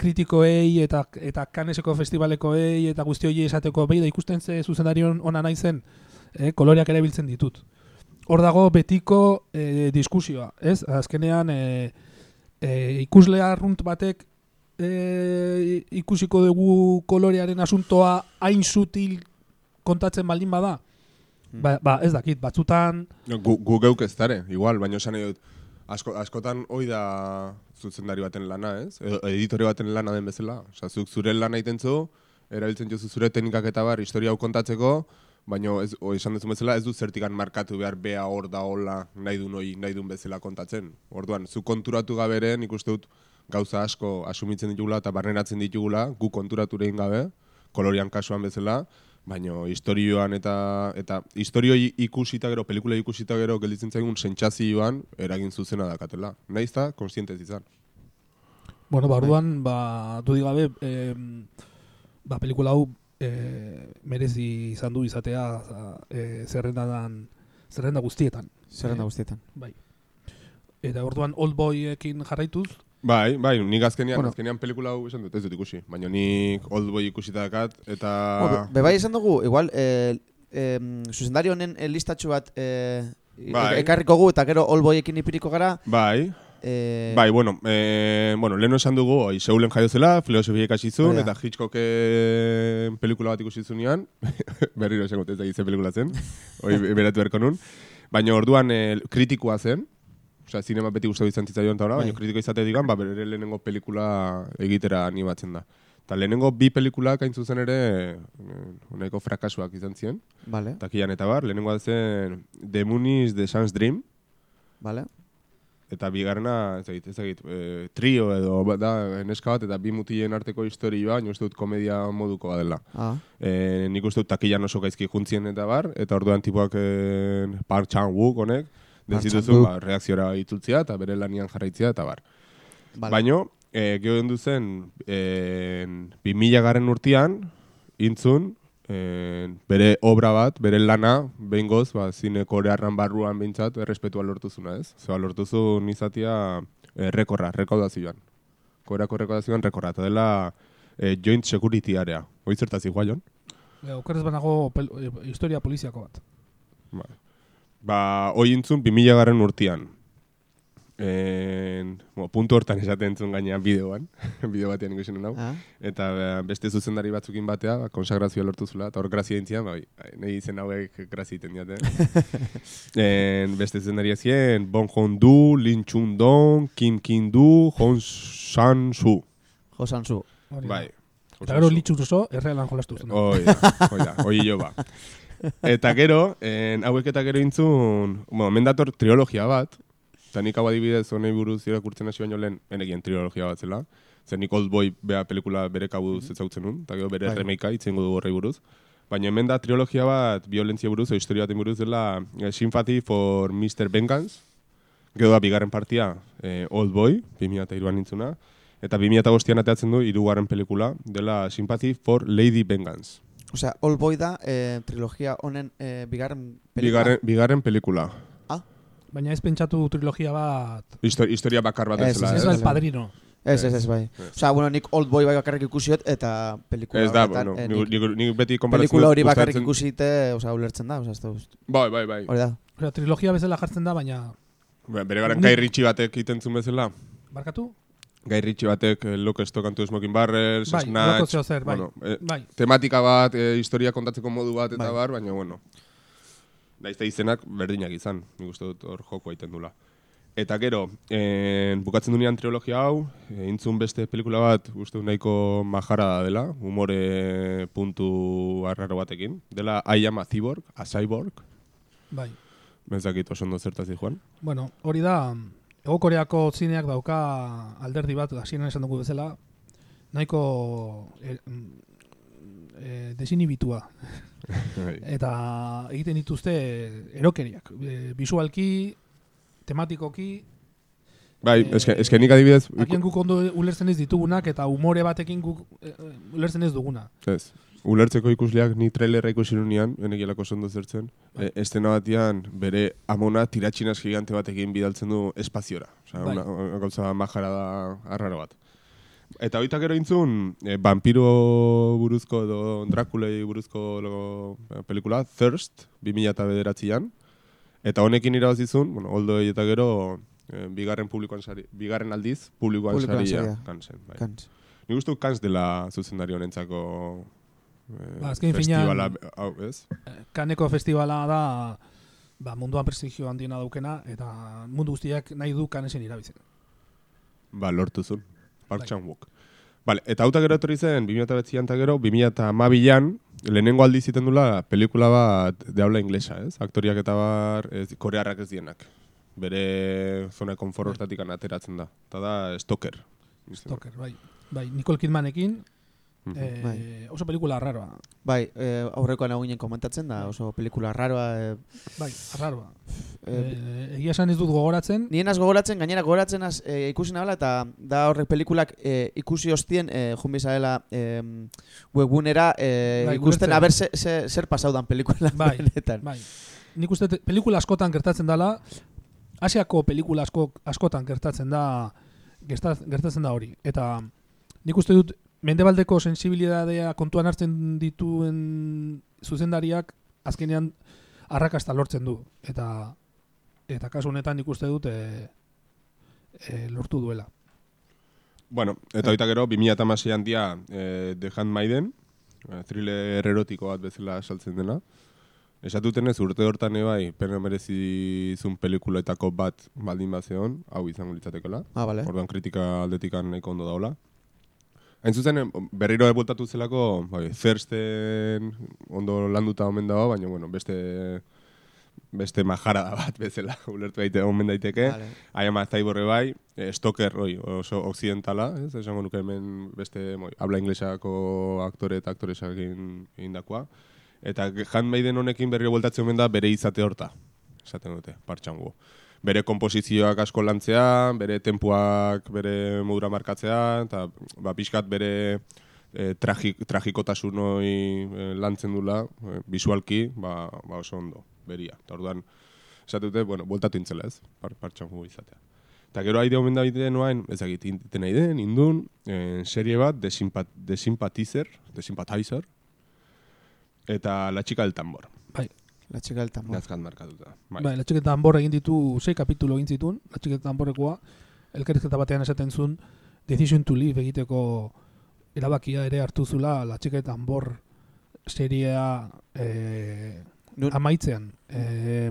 E: kritikoei eta eta kaneseko festivalekoei eta guzti horiei esateko behi da ikusten ze zuzendarion ona naizen eh, koloreak erabiltzen ditut. Hor dago betiko eh, diskusioa, ez? Azkenean eh, eh, ikusle arrunt batek eh, ikusiko dugu kolorearen asuntoa hain sutil kontatzen baldin bada.
A: Hmm.
E: Ba, ba, ez dakit, batzutan
D: Gu, gu geuk ez dare, igual, baina esan dut, asko, askotan hoi da zuzendari baten lana, ez? Edo editore baten lana den bezala. Osa, zuk zure lana egiten zu, erabiltzen jozu zure teknikak eta bar, historia hau kontatzeko, baina ez, o, esan duzu bezala, ez du zertikan markatu behar bea hor da hola nahi duen hoi, nahi duen bezala kontatzen. Orduan, zu konturatu gaberen, ikuste dut, gauza asko asumitzen ditugula eta barneratzen ditugula, gu konturatu egin gabe, kolorian kasuan bezala, baina historioan eta eta historio ikusita gero, pelikula ikusita gero gelditzen zaigun sentsazioan eragin zuzena dakatela. Naiz da kontziente ez izan.
E: Bueno, ba, orduan, ba, dudik gabe, eh, ba, pelikula hau eh, merezi izan du izatea eh, zerrendan, zerrenda guztietan.
A: Zerrenda
E: Eh,
A: guztietan.
E: Bai. Eta orduan Old Boyekin jarraituz,
D: Bai, bai, nik azkenean,
A: Bueno.
D: azkenean pelikula hau esan dut, ez dut ikusi. Baina nik Oldboy ikusita dakat, eta...
A: Bueno, be- be bai esan dugu, igual, eh, em, zuzendari honen eh, listatxu bat eh,
D: Bai.
A: ekarriko gu eta gero olboiekin ipiriko gara.
D: Bai,
A: Eh,
D: bai, bueno, eh, bueno, leheno esan dugu, oi, Seulen jaio zela, filosofia ikasi zuen,
A: Hori da.
D: eta Hitchcocken pelikula bat ikusi zunean, berriro esango ez da ze pelikula zen, hoi beratu beharko nun, baina orduan eh, kritikoa zen, Osea, zinema beti gustatu izan zitzaion eta ora,
A: Bai.
D: baina kritiko izate digan, ba, bere lehenengo pelikula egitera animatzen da. Eta lehenengo bi pelikulak hain zuzen ere, eh, nahiko frakasuak izan ziren,
A: Vale,
D: takian eta bar, lehenengoa zen The Moon is the Sun's Dream,
A: vale.
D: eta bigarrena, ez dakit, ez dakit, e, trio edo ba- da neska bat eta bi mutilen arteko historioa, baina uste dut komedia moduko dela.
A: Ah,
D: E, nik uste dut takilan oso gaizki juntzien eta bar, eta orduan tipuak e, Park Chan-wook honek,
A: Chan-wook.
D: ba, reakziora itzultzia eta bere lanian jarraitzia eta bar.
A: vale.
D: Baina, e, geho du zen, e, 2000 garen urtean, intzun, e, bere obra bat, bere lana, behin goz, ba, zine korearran barruan behintzat, errespetua lortuzuna, ez? Zeba, lortuzun izatia e, rekorra, rekaudazioan. Koreako rekaudazioan rekorra, eta dela e, joint security area. Hoi zertaz igual, Jon?
E: eh, okerrez banago pel, eh, historia poliziako bat.
D: Ba, ba hoi intzun 2000 garen urtean. En, bueno, puntu hortan esaten entzun gainean bideoan, bideo batean ikusi hau.
A: Ah,
D: Eta eh, beste zuzendari batzukin batea, ba, konsagrazioa lortu zula, eta hor grazia dintzian, ba, bai, nahi izen hauek grazia egiten diate. en, beste zuzendaria zien, Bon Hon-du, Lin Chun-dong, Kim Kin-du, Hon San-su.
A: Josan zu.
E: Hori da.
D: Bai.
E: Eta gero litxuruzo, errealan jolastu zen.
D: Hoi da, hoi da, hoi jo ba. Eta gero, en, hauek eta gero intzun, bueno, hemen dator triologia bat, Eta nik hau adibidez honei buruz irakurtzen hasi baino lehen enekien trilogia bat zela. Zer nik Old Boy bea pelikula bere kabuz mm ezautzen nun, eta gero bere
A: Bai.
D: remakea itzengo dugu horrei buruz. Baina hemen da trilogia bat violentzia buruz, o historia baten buruz dela eh, Sympathy for Mr. Vengeance. Gero da bigarren partia eh, Old Boy, 2003an nintzuna. Eta 2005an ateatzen du hirugarren pelikula dela Sympathy for Lady Vengeance.
A: Osea, All Boy da eh, trilogia honen eh, bigarren pelikula.
D: Bigarren, bigarren pelikula.
E: Baina ez pentsatu trilogia bat...
D: Histo- historia bakar bat
A: Ez,
D: bezala.
E: Ez
A: ez, ez.
E: el padrino.
A: Ez, ez, ez, bai.
D: Ez.
A: Osea, bueno, nik Old Boy bai bakarrik ikusiot eta pelikula
D: Ez da, bueno,
A: eh,
D: nik,
A: nik
D: nik, beti konparazio
A: pelikula hori bakarrik ikusite, osea, ulertzen da, osea, ez da
D: Bai, bai, bai.
A: Hori da.
E: Osea, trilogia bezala jartzen da, baina...
D: Ba, Bere Guy Ritchie batek egiten zuen bezala.
E: Barkatu?
D: Ritchie batek eh, and Two Smoking Barrels,
E: Bai,
D: Snatch...
E: loko zer, bai.
D: bueno, eh,
E: Bai.
D: tematika bat, eh, historia kontatzeko modu bat eta
A: Bai.
D: bar, baina bueno. Naiz eta izenak berdinak izan, nik uste dut hor joko egiten dula. Eta gero, en, bukatzen dunean trilogia hau, e, intzun beste pelikula bat, uste dut nahiko majara dela, humore puntu arraro batekin. Dela I am a cyborg, a cyborg,
E: Bai.
D: benzakit oso ondo zertazi joan.
E: Bueno, hori da, Ego Koreako zineak dauka alderdi bat, hasieran esan dugu bezala, nahiko e, e, desinibitua.
D: Bai.
E: Eta egiten dituzte erokeriak. E, visualki, tematikoki,
D: Bai,
E: Eh,
D: eske, eske nik adibidez...
E: agian guk ondo ulertzen ez ditugunak, eta umore batekin guk ulertzen ez duguna.
D: Ez. Ulertzeko ikusleak ni trailerra ikusi nunean, enekielako sondo zertzen,
E: Bai.
D: e, estena batean bere amona tiratxinas gigante batekin bidaltzen du espaziora. Osea,
E: Bai.
D: una, gauza majara da arraro bat. Eta hoita gero intzun, e, vampiro buruzko edo Drakulei buruzko lo, pelikula, Thirst, 2009an. Eta honekin irabazizun, bueno, oldoi eta gero, e, bigarren publikoan sari, bigarren aldiz, publikoan
A: Publikoan
D: saria, kansen. Bai.
A: Kantz.
D: Nik uste kans dela zuzendari honentzako
E: Ba, azken finean-
D: festivala, hau, ez?
E: Kaneko festivala da ba, munduan prestigio handiena daukena, eta mundu guztiak nahi du kanesen irabizen.
D: Ba, lortu zuen. Park
E: Bai.
D: Chan-wook. Vale, eta hauta gero etorri zen, 2008an eta gero, 2008an, lehenengo aldiz iten dula pelikula bat de habla inglesa, ez? Aktoriak eta bar, ez, korearrak ez dienak. Bere zona konfor hortatik ateratzen da. Eta da, Stoker.
E: Stoker, bai. Bai, Nicole Kidmanekin,
D: Mhm.
E: eh,
A: Bai.
E: oso pelikula raroa.
A: Bai, eh, aurrekoan hau ginen komentatzen da, oso pelikula raroa. Eh,
E: Bai, raroa.
A: eh,
E: Eh, egia esan ez dut gogoratzen,
A: Nien az gogoratzen, gainera gogoratzen az, e, ikusi nabela, eta da horrek pelikulak e, ikusi hostien, e, jun bizarela e, webgunera e,
E: Bai,
A: ikusten, aber ze, ze, zer pasau dan pelikula
E: Bai,
A: benetan.
E: bai. Nik uste te- pelikula askotan gertatzen dela, Asiako pelikula asko, askotan gertatzen da gerta- gertatzen da hori. Eta nik uste dut mendebaldeko sensibilidadea kontuan hartzen dituen zuzendariak azkenean arrakasta lortzen du. Eta eta kasu honetan nik uste dut e, e, lortu duela.
D: Bueno, eta hoita gero, 2008an dia eh, The Handmaiden, eh, thriller erotiko bat bezala saltzen dena. Esatuten ez urte hortan bai, pena merezi zun pelikuletako bat baldin bat zeon, hau izango litzatekola.
A: Ah, bale.
D: Orduan kritika aldetikan nahiko ondo daula. Hain zuzen, berriro ebultatu zelako, bai, Thirsten ondo landuta omen dago, baina, bueno, beste beste majarada bat bezala ulertu daite omen daiteke.
A: Vale.
D: Aiama Zaiborre bai, eh, Stoker hoi, oso occidentala, ez? Esango nuke hemen beste moi, habla inglesako aktore eta aktoresakin egindakoa. Eta Handmaiden honekin berri bueltatzen omen da bere izate horta. Esaten dute, partxango. Bere komposizioak asko lantzea, bere tempuak bere modura markatzea, eta ba, pixkat bere e, tragik, tragikotasun hoi e, lantzen dula, e, visualki, ba, ba oso ondo, beria. Eta orduan, esatu dute, bueno, bueltatu intzela ez, par, partxango izatea. Eta gero aide omen da bide noain, ezagit, iten nahi indun, eh, serie bat, de, simpat, de Sympathizer, de Sympathizer, eta La Chica del Tambor.
A: La chica del tambor.
D: Nazkan markatuta. Bai.
E: Bai, latxiketa tambor egin ditu, sei kapitulo egin zituen, latxiketa tamborrekoa, elkarrizketa batean esaten zuen, Decision to Live egiteko erabakia ere hartu zula latxiketa tambor seriea eh,
A: Nun-
E: amaitzean. Eh,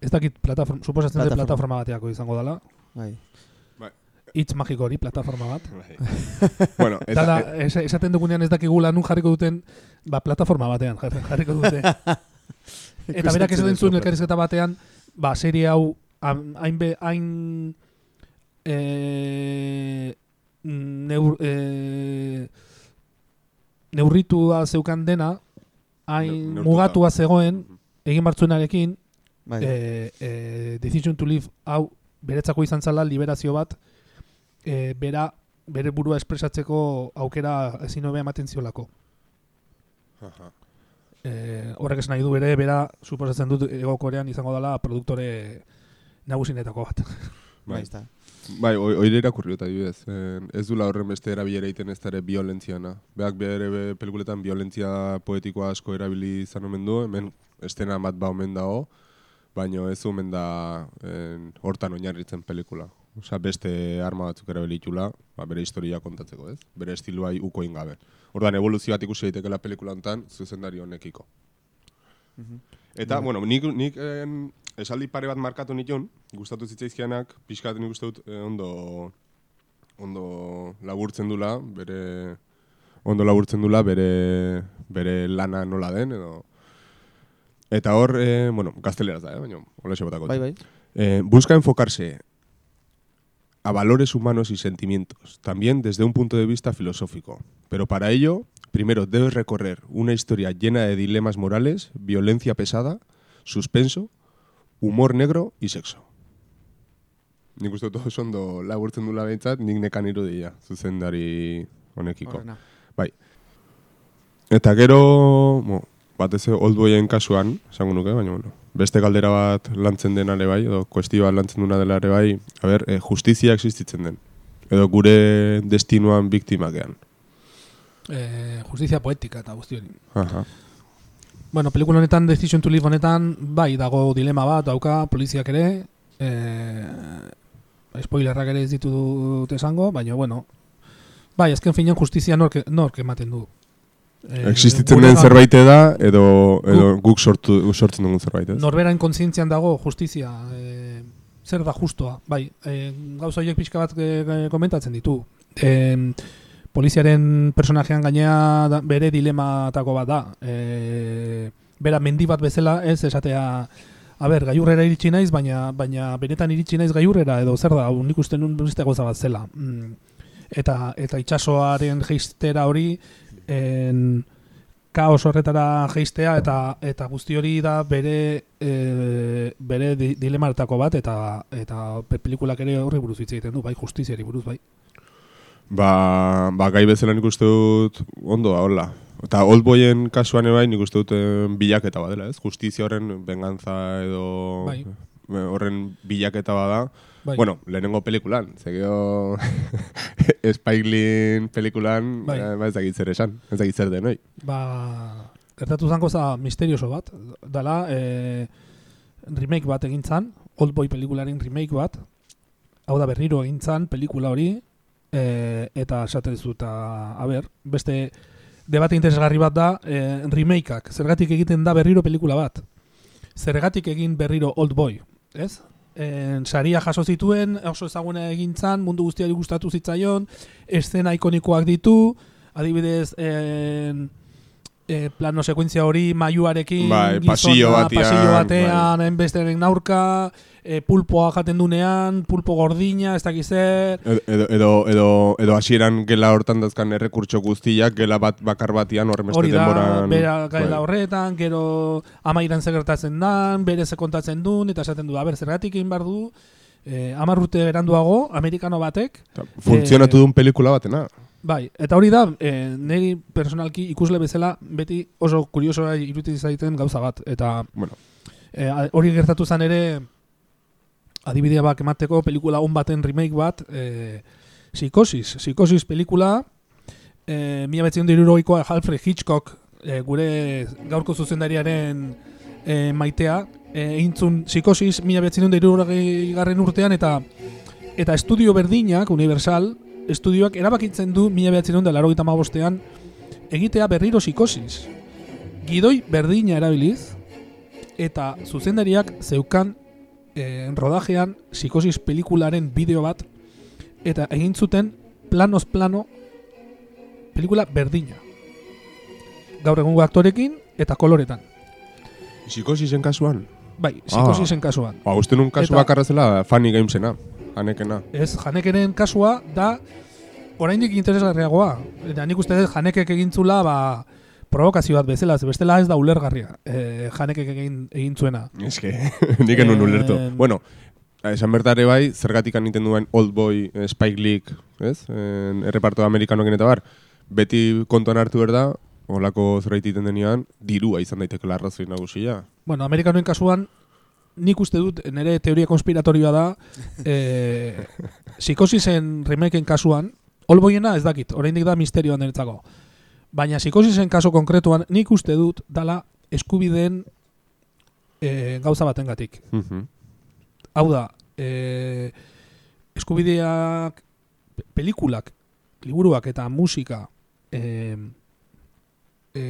E: ez dakit, plataform, suposatzen dut
A: Plataforma.
E: plataforma bateako izango dela.
A: Bai.
E: Hitz magiko hori, plataforma bat.
D: Bai. bueno,
E: Eta,
D: eta,
E: da, esaten dugunean ez dakigula nun jarriko duten, ba, plataforma batean jar- jarriko dute. Eta berak esaten zuen elkarrizketa batean, ba, serie hau hain, be, hain e, neur, e, neurritua zeukan dena, hain
D: Ne-
E: mugatua zegoen, egin bartzuenarekin,
A: Bai.
E: e, e, Decision to Live hau beretzako izan zala liberazio bat e, bera, bere burua espresatzeko aukera ezin hobea ematen ziolako.
D: Aha.
E: E, horrek esan nahi du bere, bera suposatzen dut Ego Korean izango dela produktore nagusinetako bat.
A: Bai.
D: Bai, hoi irakurri dut adibidez. Eh, ez dula horren beste erabilera egiten ez da ere violentziana. Beak bere be- pelikuletan violentzia poetikoa asko erabili izan omen du, hemen estena bat ba omen dago, baino ez omen da en, hortan oinarritzen pelikula. Osea, beste arma batzuk erabili ditula, ba, bere historia kontatzeko, ez? Bere estiloa uko gabe. Ordan evoluzio bat ikusi daitekeela pelikula hontan zuzendari honekiko.
A: Mhm.
D: Eta, bueno, nik, nik en, esaldi pare bat markatu nituen, gustatu zitzaizkianak, pixkat nik uste dut eh, ondo, ondo laburtzen dula, bere, ondo laburtzen dula bere, bere lana nola den, edo... Eta hor, eh, bueno, gazteleraz da, eh, baina, hola botako.
A: Bai, bai.
D: Eh, busca enfocarse a valores humanos y sentimientos, también desde un punto de vista filosófico. Pero para ello, primero debes recorrer una historia llena de dilemas morales, violencia pesada, suspenso, humor negro y sexo. Nik uste dut oso ondo laburtzen dula behintzat, nik nekan irudia, zuzendari honekiko.
A: Horrena.
D: Bai. Eta gero, mo, batez oldboyen kasuan, esango nuke, baina bueno, beste galdera bat lantzen den ere bai, edo kuestio bat lantzen duna dela ere bai, a ber, eh, justizia existitzen den. Edo gure destinoan biktimakean.
E: E, justizia poetika eta guzti hori.
D: Aha.
E: Bueno, pelikula honetan, Decision to Live honetan, bai, dago dilema bat, dauka, poliziak ere, e, spoilerrak ere ez ditut esango, baina, bueno, bai, azken finean justizia nork, nork ematen du. E,
D: Existitzen den zerbait da, edo, edo guk sortu, sortzen dugun zerbait, ez?
E: Norberain kontzientzian dago justizia, e, zer da justoa, bai, e, gauza horiek pixka bat e, komentatzen ditu. E, poliziaren personajean gainea da, bere dilematako bat da. E, bera mendi bat bezala ez esatea A ber, gaiurrera iritsi naiz, baina baina benetan iritsi naiz gaiurrera edo zer da, nik uste nun beste gauza bat zela. Mm. Eta eta itsasoaren jeistera hori en, kaos horretara jeistea eta eta guzti hori da bere e, bere di, dilematako bat eta eta pe- pelikulak ere horri buruz hitz egiten du, bai justiziari buruz, bai.
D: Ba, ba gai bezala nik uste dut ondo da, hola. Eta Oldboyen kasuan ere bai nik uste dut bilaketa badela, ez? Justizia horren venganza edo
E: Bai.
D: horren bilaketa bada.
E: Bai.
D: Bueno, lehenengo pelikulan, zegeo Spike Lee pelikulan,
E: Bai.
D: eh, ez dakit zer esan, ez dakit zer denoi.
E: Ba, gertatu zango za misterioso bat, dala, e, remake bat egin zan, Oldboy pelikularen remake bat, hau da berriro egin zan pelikula hori, e, eta esaten zu, eta, a ber, beste debate interesgarri bat da, e, remakeak, zergatik egiten da berriro pelikula bat, zergatik egin berriro Oldboy, ez? En, saria jaso zituen, oso ezaguna egin zan, mundu guztiari gustatu zitzaion, eszena ikonikoak ditu, adibidez, en, e, plano sekuentzia hori maiuarekin
D: Bai, pasillo batean,
E: pasillo batean hainbesteren aurka e, pulpoa jaten dunean pulpo gordina, ez dakiz zer
D: Edo, edo, edo, edo, hasieran gela hortan dazkan errekurtso guztiak, gela bat bakar batian horren beste
E: hori da,
D: denboran...
E: bera gaela
D: bai.
E: horretan, gero amairan ze gertatzen dan, bere ze kontatzen duen, eta esaten du, a ber, zergatik egin behar du, e, amar urte beranduago, amerikano batek,
D: Funtzionatu
E: Eh,
D: duen pelikula batena.
E: Bai, eta hori da, e, niri personalki ikusle bezala beti oso kuriosoa iruditzen zaiten gauza bat. Eta
D: Bueno.
E: e, hori gertatu zen ere, adibidea bak emateko pelikula on baten remake bat, e, Psikosis. Psikosis pelikula, e, mila betzen diruroikoa Alfred Hitchcock, e, gure gaurko zuzendariaren e, maitea, e, eintzun Psikosis mila betzen garren urtean, eta eta estudio berdinak, Universal, estudioak erabakitzen du mila behatzen da laro bostean egitea berriro psikosis. Gidoi berdina erabiliz eta zuzendariak zeukan eh, rodajean psikosis pelikularen bideo bat eta egin zuten planos plano pelikula berdina. Gaur egungo aktorekin eta koloretan.
D: Psikosisen kasuan.
E: Bai, psikosisen
D: Ah.
E: kasuan.
D: Ba, uste nun kasu
E: Eta-
D: bakarra zela Funny Gamesena, hanekena.
E: Ez, janekenen kasua da oraindik interesgarriagoa. Eta nik uste dut janekek egintzula, ba, provokazio bat bezala, bestela ez da ulergarria. E, janekek egin, egin zuena.
D: Que, nik enun
E: Eh,
D: ulertu. Bueno, esan bertare bai, zergatik egiten duen Old Boy, eh, Spike League, ez? En, erreparto amerikanokin eta bar, beti kontuan hartu behar da, olako zerbait egiten denean, dirua izan daiteke arrazoi nagusia.
E: Bueno, amerikanoen kasuan, nik uste dut, nire teoria konspiratorioa da, e, psikosisen remakeen kasuan, olboiena ez dakit, oraindik da misterioan niretzako. Baina psikosisen kaso konkretuan, nik uste dut dala eskubideen e, gauza batengatik.
D: Mhm.
E: Hau da, e, eskubideak, pe- pelikulak, liburuak eta musika e, e,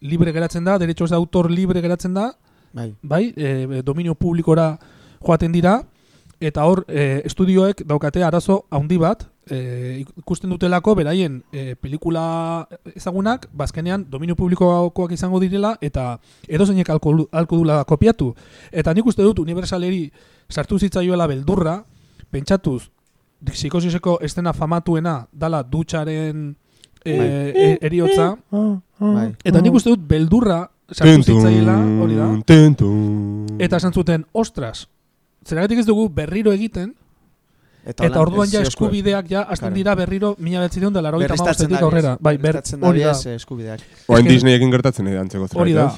E: libre geratzen da, derechos de autor libre geratzen da,
A: Bai.
E: bai, e, dominio publikora joaten dira, eta hor e, estudioek daukate arazo handi bat, e, ikusten dutelako beraien e, pelikula ezagunak, bazkenean dominio publikokoak izango direla, eta edozeinek alko, alko dula kopiatu. Eta nik uste dut universaleri sartu zitzaioela beldurra, pentsatuz, psikosiseko estena famatuena dala dutxaren e, e, eriotza,
A: Bai.
E: eta nik uste dut beldurra sartu zitzaiela, hori da. Eta esan zuten, ostras, zergatik ez dugu berriro egiten, eta,
A: holan
E: orduan ja eskubideak ja hasten dira berriro mila betzideun dela rogeita hamabostetik aurrera. Bai, ber, hori da,
A: eh, eskubideak.
D: Oain Disneyekin gertatzen edo antzeko zerbait,
E: hori da,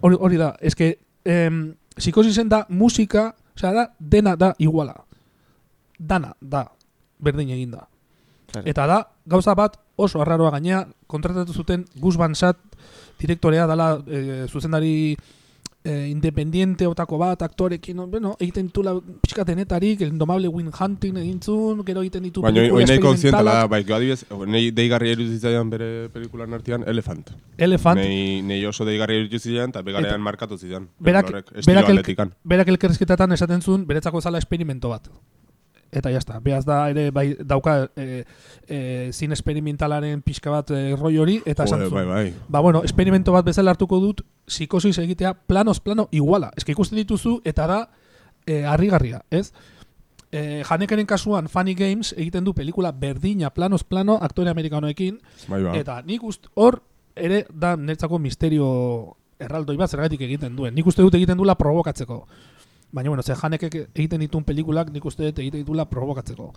E: hori, hori da, ez que, em, psikosisen da musika, osea da, dena da iguala. Dana da, berdin egin da.
A: Claro.
E: Eta da, gauza bat oso arraroa gainea, kontratatu zuten Gus Van Sant direktorea dala e, zuzendari e, independiente otako bat, aktorekin, no, bueno, egiten ditula pixka denetarik, el indomable Win Hunting egin zuen, gero egiten ditu
D: Baina
E: pelikula
D: hori
E: esperimentalak.
D: occidentala, bai, gero adibidez, nahi deigarria iruditzen zitzaidan bere pelikulan artean, Elephant.
E: Elefant,
D: Nei, nei oso deigarria iruditzen zitzaidan, eta begarean markatu zitzaidan.
E: berak, berak, el,
D: atletikan.
E: berak elkerrizketatan esaten zuen, beretzako zala esperimento bat. Eta jazta, behaz da ere bai, dauka e, e, zin esperimentalaren pixka bat e, roi hori, eta esan
D: bai, bai.
E: Ba, bueno, esperimento bat bezala hartuko dut, psikosis egitea planos plano iguala. Que ikusten dituzu, eta da, e, harrigarria, ez? E, Hanekenen kasuan, Funny Games egiten du pelikula berdina, planos plano, aktore amerikanoekin,
D: Bai, ba.
E: eta nik ust, hor, ere, da netzako misterio erraldoi bat zergatik egiten duen. Nik uste dut egiten duela provokatzeko. Baina, bueno, ze Hanekek egiten dituen pelikulak nik uste dut egiten dituela provokatzeko.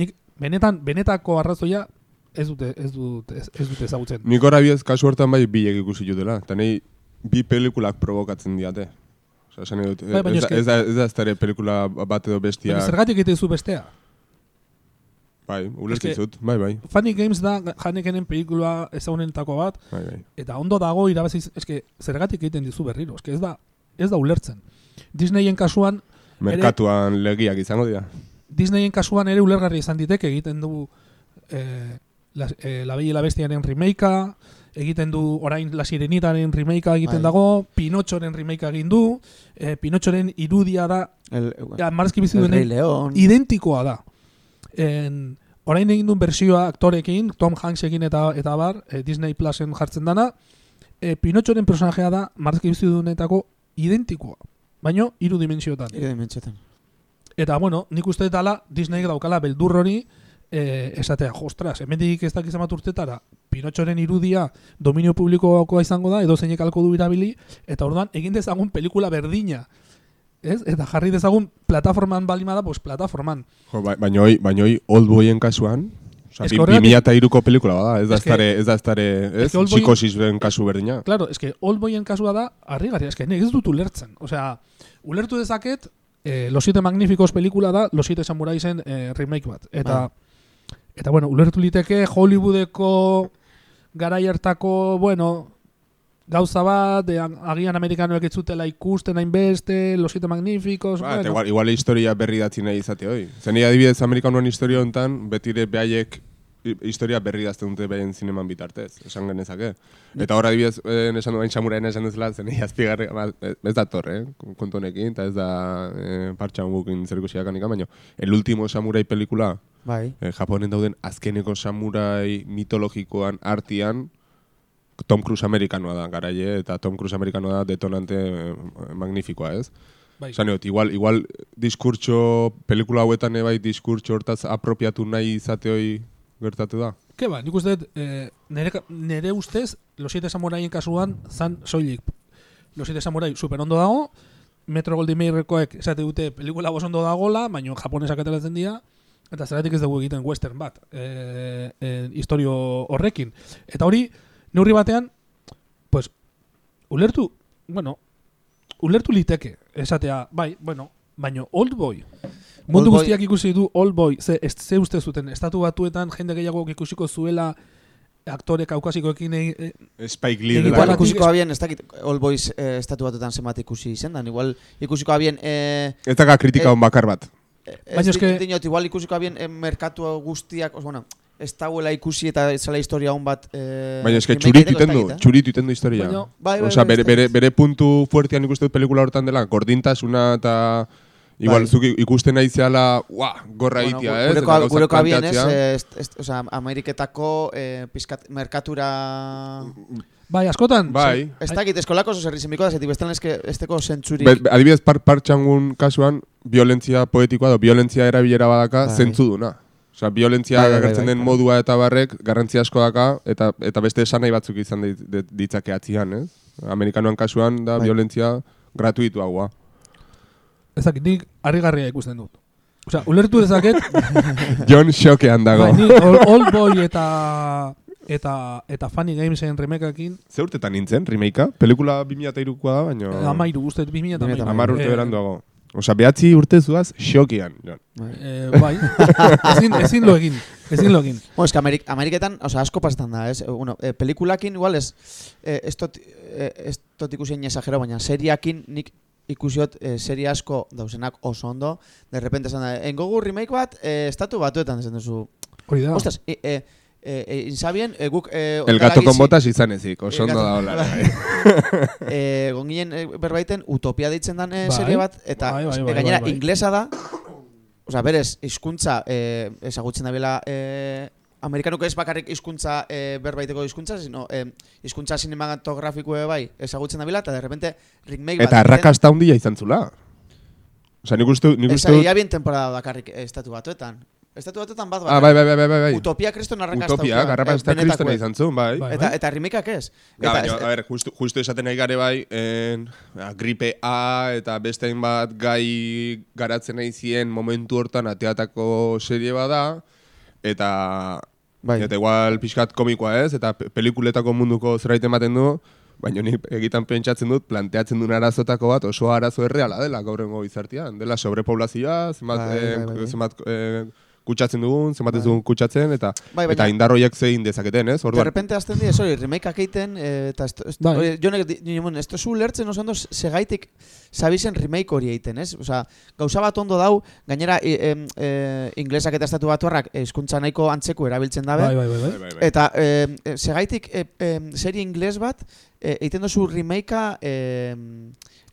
E: Nik, benetan, benetako arrazoia, ez dute, ez dute, ez, ez dute ezagutzen.
D: Nik horabiez kasu hortan bai biek ikusi jutela, eta nahi bi pelikulak provokatzen diate. Osa, esan nahi dut,
E: Bai,
D: ez,
E: eske-
D: ez, da, ez da ez da ere pelikula bat edo bestia,
E: Baina zergatik egiten zu bestea?
D: bai, ulertzen zut, bai, bai,
E: Funny Games da Hanekenen pelikula ezagunentako bat,
D: bai, bai.
E: eta ondo dago irabazi, eske zergatik egiten dizu berriro, eske ez da, ez da ulertzen. Disneyen kasuan,
D: Merkatuan legiak izango dira.
E: Disneyen kasuan ere ulergarri izan diteke egiten du eh, la, eh, la Bella y la Bestiaren remakea, egiten du orain La Sirenitaren remakea egiten
A: Bai.
E: dago, Pinotxoren remakea egin du, eh, Pinotxoren irudia da,
A: El,
E: ja, marrazki bizi duen
A: León.
E: identikoa da. En, orain egin duen bersioa aktorekin, Tom Hanksekin eta eta bar, eh, Disney Plusen jartzen dana, eh, Pinotxoren personajea da marrazki bizi duenetako identikoa. Baino, hiru dimensiotan.
A: Hiru dimentsiotan.
E: Eta, bueno, nik uste dela Disneyek daukala beldur hori eh, esatea, ostras, hemendik ez dakiz amat urtetara, Pinotxoren irudia dominio publikoakoa izango da, edo zeinek alko du irabili, eta orduan egin dezagun pelikula berdina. Ez? Eta jarri dezagun plataforman balima da, pues plataforman.
D: Jo, ba, baina hoi Old Boyen kasuan, Osa, 2003ko pelikula bada, ez da estare, ez da estare, ez?
E: que Old Boyen-
D: Psikosisren kasu berdina.
E: Claro, es que Oldboyen kasua da harrigarria, es que nik ez dut ulertzen. Osea, ulertu dezaket, eh, Los Siete Magníficos pelikula da Los Siete Samuraisen eh, remake bat. Eta, eta bueno, ulertu liteke Hollywoodeko garai hartako, bueno, gauza bat, de, agian amerikanoek ez zutela ikusten hainbeste, Los Siete Magníficos,
D: Ba,
E: bueno,
D: igual, igual historia berri datzi nahi izate hoi. Zen adibidez amerikanuan historia hontan, betire behaiek historia berri dazten dute behaien zineman bitartez, esan genezake. Eta hor adibidez, eh, esan duen samuraen esan duzela, zen azpigarri, ba, ez da torre, eh, kontu honekin, eta ez da eh, partxan gukin zer ikusiak anika, baina el último samurai pelikula,
A: Bai.
D: eh, Japonen dauden azkeneko samurai mitologikoan artian, Tom Cruise amerikanoa da garaie, eta Tom Cruise amerikanoa da detonante eh, magnifikoa, ez?
E: Bai.
D: Dut, igual, igual diskurtso, pelikula hauetan ebai diskurtso hortaz apropiatu nahi izate hoi gertatu da.
E: Ke ba, nik uste dut, eh, nere, nere ustez, Los Siete Samoraien kasuan, zan soilik. Los Siete Samurai super ondo dago, Metro Goldwyn Mayerrekoek esate dute pelikula oso ondo dagola, baina japonesak ateratzen dira, eta zeratik ez dugu egiten western bat, e, e, historio horrekin. Eta hori, neurri batean, pues, ulertu, bueno, ulertu liteke, esatea, bai, bueno, baina Old Boy, Mundu
A: Oldboy-
E: guztiak ikusi du Old Boy, ze, ez, ze uste zuten, estatu batuetan jende gehiago ikusiko zuela aktore kaukasikoekin e, e,
D: Spike Lee
A: Igual
D: dela.
E: Igual-
A: ikusiko abien, ez dakit, All Boys eh, estatu batutan zenbat ikusi izendan, igual ikusiko abien, eh,
D: Ez daga kritika
A: Eh,
D: on bakar bat.
A: ez
E: Baina eske-
A: dinot, igual ikusiko abien eh, merkatu guztiak, os, bueno, ez dauela ikusi eta zela historia hon bat... Eh,
D: Baina eske txuritu iten du,
A: eh?
D: txuritu iten du historia.
E: baina,
A: Bai, bai, bai,
D: bere,
A: ez dakit.
D: bere, bere puntu fuertean ikusten dut pelikula hortan dela, gordintasuna eta igual
A: Bai.
D: zuk ikusten naizeala, ua, gorra
A: Bueno,
D: itia, ez?
A: Gureko, gureko abien, ez, est- osea, Ameriketako eh, pizkat, merkatura...
E: bai, askotan,
D: Bai.
A: Ez dakit, eskolako oso zerri zenbiko da, zetik bestelan eske, esteko zentzurik...
D: Adibidez, par, partxangun kasuan, violentzia poetikoa edo violentzia erabilera badaka,
A: Bai.
D: zentzu duna. Osea, violentzia
A: Bai, bai, bai,
D: agertzen
A: bai,
D: den
A: bai.
D: modua eta barrek garrantzia asko daka, eta, eta beste esanai batzuk izan dit- dit- ditzake atzian, ez? Amerikanoan kasuan da
A: Bai.
D: violentzia gratuituagoa.
E: Ez dakit, nik harrigarria ikusten dut. Osea, ulertu dezaket,
D: John Shokean dago.
E: bai, Old, Old Boy eta eta eta Funny Gamesen remakeekin
D: Ze urtetan nintzen, remakea? Pelikula 2003koa da, baina...
E: amairu, uste, 2000 eta amairu.
D: Amar urte
E: Eh,
D: beranduago. Osa, behatzi urte zuaz, xokian. Jon.
E: Eh, bai, ezin, ezin lo egin, ezin lo egin.
A: Bueno, es que Amerik Ameriketan, o sea, asko pasetan da, ez? Bueno, eh, pelikulakin igual ez eh, ez tot eh, ez tot ikusi hain exagero, baina seriakin nik ikusiot eh, serie asko dausenak oso ondo, de repente esan da, engogu remake bat, eh, estatu batuetan esan duzu.
E: Hori da.
A: Ostras, eh, eh, eh, insabien, eh, guk... Eh,
D: El gato con
A: gizi-
D: botas izan ezik, oso ondo da hola.
A: Bai. eh, gonginen eh, berbaiten utopia deitzen dan eh,
E: Bai.
A: serie bat, eta
E: Bai, bai, bai,
A: gainera
E: bai, bai.
A: inglesa da, Osa, berez, hizkuntza eh, ezagutzen dabela eh, Amerikanuko ez bakarrik hizkuntza eh, berbaiteko hizkuntza, sino eh, hizkuntza sinematografikoa ere bai ezagutzen dabela, eta de repente remake bat.
D: Eta arrakasta handia izan zula. Osa, nik uste, nik
A: Esa,
D: uste
A: ia bien temporada bakarrik eh, estatu batuetan. Estatu batuetan bat
D: Ah, bai, bai, bai, bai, bai.
A: Utopia kriston arrakasta
D: Utopia, garrapasta
A: benetakoa.
D: kristona izan zuen, bai.
E: Bai.
A: Eta, eta remakeak ez.
D: Ja,
A: Eta,
D: baina, a ber, justu, justu esaten nahi gare bai, en, a, gripe A eta beste hainbat gai garatzen nahi zien momentu hortan ateatako serie bada, eta,
A: bai.
D: eta igual pixkat komikoa ez, eta pe- pelikuletako munduko zerbait ematen du, baina nik egitan pentsatzen dut, planteatzen duen arazotako bat oso arazo erreala dela gaurrengo gizartean. Dela sobrepoblazioa, zenbat,
A: Bai,
D: eh,
A: bai, bai, bai.
D: zenbat eh, kutsatzen dugun, zenbat ez dugun kutsatzen, eta,
A: Bai,
D: eta
A: baina-
D: indarroiek zein dezaketen, ez?
A: De
D: Orduan,
A: repente azten di, hori, remakeak egiten, eh, eta esto, esto,
E: Bai.
A: jonek, di- ni- bueno, esto zu lertzen oso ondo segaitik zabizen remake hori egiten, ez? Osea, gauza bat ondo dau, gainera em, eh, inglesak eta estatu batuarrak hizkuntza nahiko antzeko erabiltzen dabe,
E: Bai, bai, bai, bai.
D: bai, bai, bai.
A: Eta eh, eh, segaitik eh, eh, serie ingles bat egiten duzu remakea eh,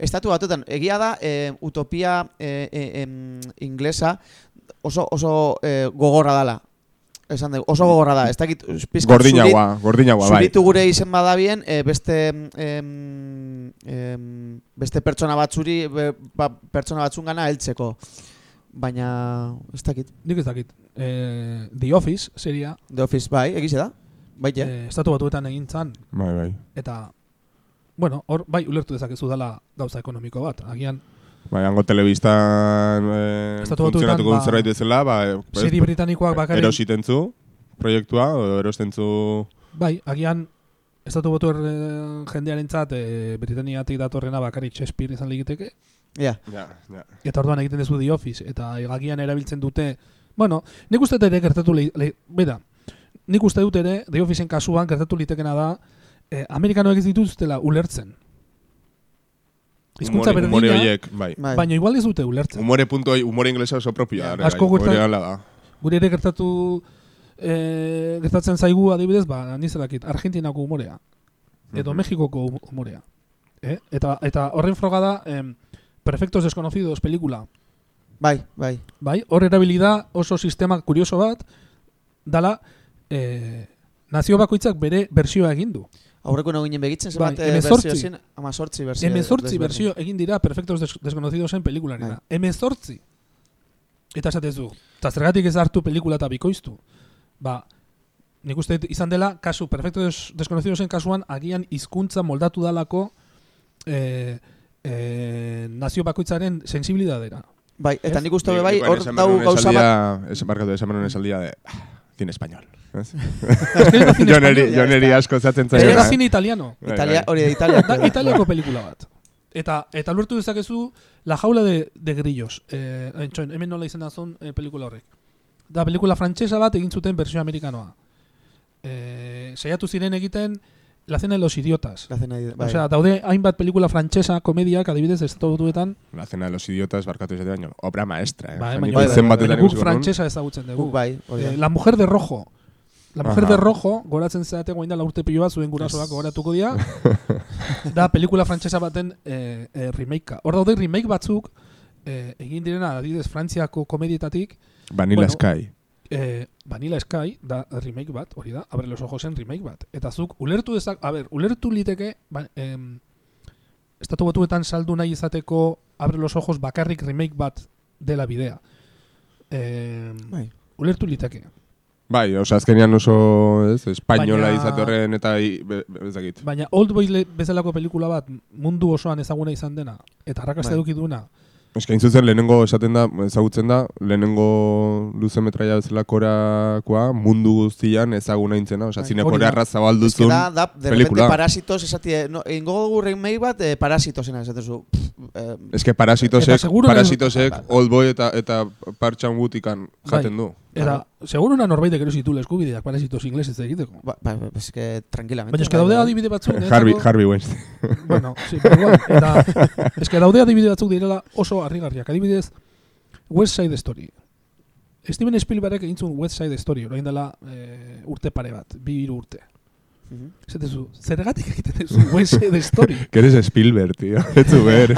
A: estatu batuetan. Egia da eh, utopia eh, em, inglesa oso, oso eh, gogorra dala. Esan dugu, oso gogorra da. Ez dakit pizkat
D: Gordinagoa, gordinagoa, bai.
A: Zuritu gure izen badabien, eh, beste em, em, beste pertsona batzuri be, ba, pertsona batzungana heltzeko. Baina ez dakit.
E: Nik ez dakit. Eh, The Office seria
A: The Office bai, egize da? Bai, ja.
E: eh, estatu batuetan egin zan,
D: Bai, bai.
E: eta bueno, hor bai ulertu dezakezu dela gauza ekonomiko bat. Agian
D: Bai, hango telebistan eh, funtzionatuko
E: ba,
D: duen zerbait bezala, ba, eh, ez,
E: serie britanikoak bakarrik
D: erositen zu proiektua, edo erosten zu...
E: Bai, agian estatu batu jendearentzat e, Britaniatik datorrena bakarrik Shakespeare izan ligiteke
A: Ja.
D: Ja, ja.
E: eta orduan egiten duzu The Office eta agian erabiltzen dute bueno, nik uste dut ere gertatu li, li, beda, nik uste dut ere The Officeen kasuan gertatu litekena da eh, Amerikanoek ez dituztela ulertzen Hizkuntza berdina,
D: horiek, bai.
A: Bai.
E: baina igual ez dute ulertzen.
D: Humore punto, humore inglesa oso propioa. Ere,
E: asko
D: hala da.
E: Gure ere gertatu e, gertatzen zaigu adibidez, ba, nizelakit, Argentinako humorea. Edo
D: Mhm.
E: Mexikoko hum- humorea. Eh? Eta, eta horren froga da, em, Perfectos Desconocidos pelikula.
A: Bai, bai.
E: Bai, hor erabili da oso sistema kurioso bat, dala, e, nazio bakoitzak bere bersioa egin du.
A: Aurreko nago ginen begitzen,
E: Bai,
A: zenbat eh,
E: hemezortzi.
A: berzio? Amazortzi berzio. Desberdin.
E: berzio egin dira Perfectos Des Desconocidosen pelikularena.
A: Bai.
E: Hemezortzi. Eta esatezu. Eta zergatik ez hartu pelikula eta bikoiztu. Ba, nik uste izan dela, kasu, Perfectos Des Desconocidosen kasuan, agian hizkuntza moldatu dalako eh, eh, nazio bakoitzaren sensibilidadera.
A: Bai, eta nik uste bai, hor dau gauza bat.
D: Esan barkatu, esan esaldia de... "Ah, Cine español. Joneri,
E: español.
D: joneri asko zaten zaio.
E: da cine italiano.
D: Bai,
A: Italia,
D: bai.
A: hori da Italia.
E: Da Italiako pelikula bat. Eta eta lortu dezakezu La jaula de, de grillos. Eh, entxoen, hemen nola izan da zon eh, pelikula horrek. Da pelikula frantsesa bat egin zuten versio amerikanoa. Eh, saiatu ziren egiten La cena de los idiotas.
A: La cena, bai.
E: Osea, daude hainbat pelikula frantsesa, komediak, adibidez, estatutuetan,
D: La cena de los idiotas, barkatu izate baino. Obra maestra, eh?
E: ba, baina,
A: bai,
D: zenbatetan
E: baina guk frantsesa ezagutzen dugu.
A: Guk bai.
E: Eh, la mujer de rojo. La mujer
D: Aha.
E: de rojo, goratzen zeate guain dela urte pilo bat zuen gurasoak goratuko dira. da pelikula frantsesa baten eh, eh, remakea. Hor daude remake batzuk eh, egin direna adibidez Frantziako komedietatik
D: Vanilla
E: Bueno,
D: Sky.
E: eh, Vanilla Sky da remake bat, hori da, Abre los ojosen remake bat. Eta zuk ulertu dezak, a ber, ulertu liteke ba, em, estatu batuetan saldu nahi izateko Abre los ojos bakarrik remake bat dela bidea. Em,
A: Bai.
E: ulertu liteke.
D: Bai, oza, azkenean oso, ez, espainola
E: Baina-
D: izate horren eta i- be- be- ez dakit.
E: Baina Old Boy le- bezalako pelikula bat mundu osoan ezaguna izan dena eta arrakasta
A: Bai.
E: duena.
D: Eskain zuzen lehenengo esaten da, ezagutzen da, lehenengo luze metraia bezala korakoa mundu guztian ezaguna intzena, osea,
A: Bai,
D: zine
A: que
D: zabalduzun.
A: da, da, de repente
D: pelikula.
A: parasitos esatie, no, ingo dugu remake bat, eh, parasitosena esatezu. Eh,
D: Ez que
E: Eta
D: parasitosek, parasitosek,
A: Bai, bai, bai.
D: old boy eta, eta partxan gutikan jaten du.
E: Eta seguro na norbaitek erosi du eskubideak parasitos inglesez egiteko.
A: ba, ba, ba, es que tranquilamente.
E: Baina eske daude adibide batzuk
D: Harvey, Harvey Weinstein.
E: Bueno, sí, pero igual, eta eske daude adibide batzuk direla oso harrigarriak. Adibidez West Side Story. Steven Spielbergek egin zuen West Side Story, orain dela eh, urte pare bat, bi hiru urte.
A: Mhm.
E: Esatezu, zergatik egiten duzu West Side Story?
D: Que eres Spielberg, tío. Ez zu ber.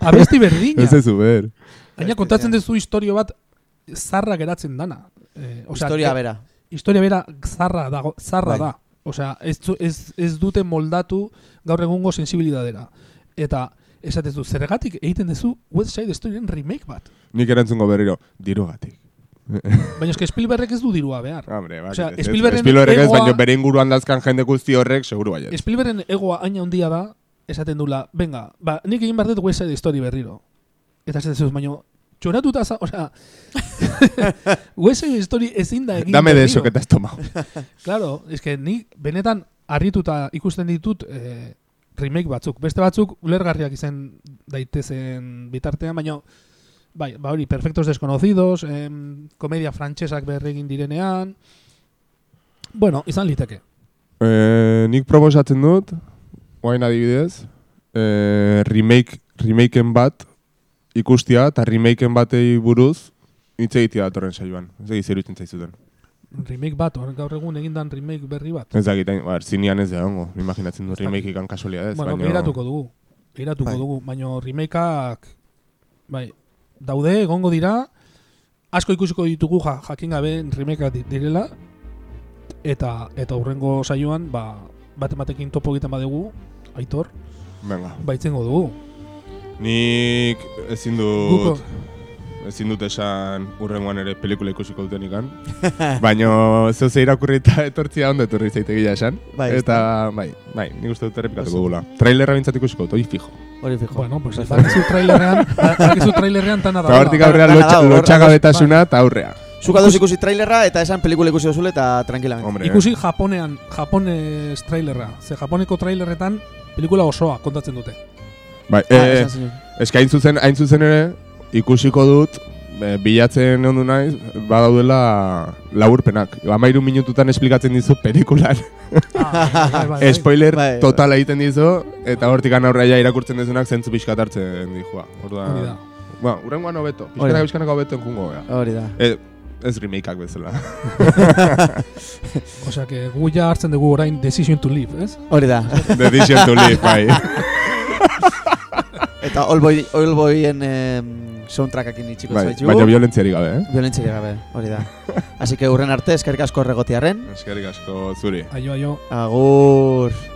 E: Abesti berdina.
D: Ez zu ber.
E: Baina kontatzen duzu historio bat zarra geratzen dana. Eh, osea,
A: Historia
E: ge-
A: bera.
E: Historia bera zarra dago, zarra
A: Bai.
E: da. Osea, ez, zu- ez, ez dute moldatu gaur egungo sensibilidadera. Eta esatezu, zergatik egiten duzu West Side Storyren remake bat.
D: Nik erantzungo berriro, dirugatik.
E: Baina eske Spielbergek ez du dirua behar.
D: Hombre, bai.
E: Osea,
D: ez, ez,
E: Spielbergen
D: Spielberg ez, baina bere inguruan dazkan jende guzti horrek, seguru baiet.
E: Spielbergen egoa aina handia da, esaten dula, venga, ba, nik egin behar dut West Side Story berriro. Eta esatezu, baina, txoratuta, za, osea, West Side Story ezin da egin
D: Dame de
E: berriro.
D: eso que te has tomado.
E: Claro, es que ni benetan harrituta ikusten ditut eh, remake batzuk. Beste batzuk ulergarriak izan daitezen bitartean, baina bai, ba hori, perfectos desconocidos, em, komedia frantsesak berregin direnean. Bueno, izan liteke.
D: Eh, nik proposatzen dut, oain adibidez, eh, remake, remakeen bat ikustia eta remakeen batei buruz hitz egitea datorren saioan. Ez egiz iruditzen zaizuten.
E: Remake bat, hor gaur egun egindan remake berri bat.
D: Ez dakit, bar, zinean ez da ongo. Imaginatzen du
E: Ez
D: remake ikan kasualidadez.
E: bueno,
D: baina-
E: begiratuko dugu. Begiratuko
A: Bai.
E: dugu, baina remakeak bai, daude egongo dira asko ikusiko ditugu ja, jakin gabe remakeak di- direla eta eta hurrengo saioan ba bat ematekin topo egiten badugu Aitor,
D: Venga.
E: baitzengo dugu.
D: Nik ezin dut...
E: Guko,
D: Ezin dut esan urrengoan ere pelikula ikusiko duten ikan. Baina zeu ze irakurrita etortzia ondo etorri zaitegia esan.
A: Bai,
D: Eta, bai, bai, nik uste dut errepikatuko gula. Trailerra bintzat ikusiko dut, fijo.
A: Hori fijo.
E: bueno, pues bakizu trailerrean, bakizu trailerrean tan
D: Eta hortik aurrean lotxagabetasuna eta aurrea.
A: Zuka duz ikusi trailerra eta esan pelikula ikusi duzule eta tranquilamente.
D: Hombre,
E: Ikusi Japonean, Japones trailerra. Ze Japoneko trailerretan pelikula osoa kontatzen dute.
D: Bai,
A: Ah,
D: eh,
A: zinun.
D: eske hain zuzen, hain zuzen ere, ikusiko dut, eh, bilatzen ondu naiz, badaudela laburpenak. Amairu minututan esplikatzen dizu pelikulan.
E: Ah, bai, bai, bai.
D: Spoiler
A: Bai,
D: total egiten dizu, eta hortik aurrea irakurtzen dezunak zentzu pixkat hartzen dihua.
E: Hori da.
D: Orduan, Ba, urrengoan hobeto.
A: Hori
D: Pixkana
A: da.
D: pixkanako hobeto enkungo gea.
A: Hori da.
D: Eh, ez remakeak bezala.
E: Osea, que gu ja hartzen dugu orain decision to live, ez?
A: Hori da.
D: Decision to Live, bai.
A: Eta Oldboy, Oldboyen eh, soundtrackakin itxiko
D: bai.
A: zaitugu.
D: Baina violentziarik gabe, eh?
A: Violentzirik gabe, hori da. Así que urren arte, eskerrik asko erregotiarren.
D: Eskerrik asko zuri.
E: Aio, aio.
A: Agur.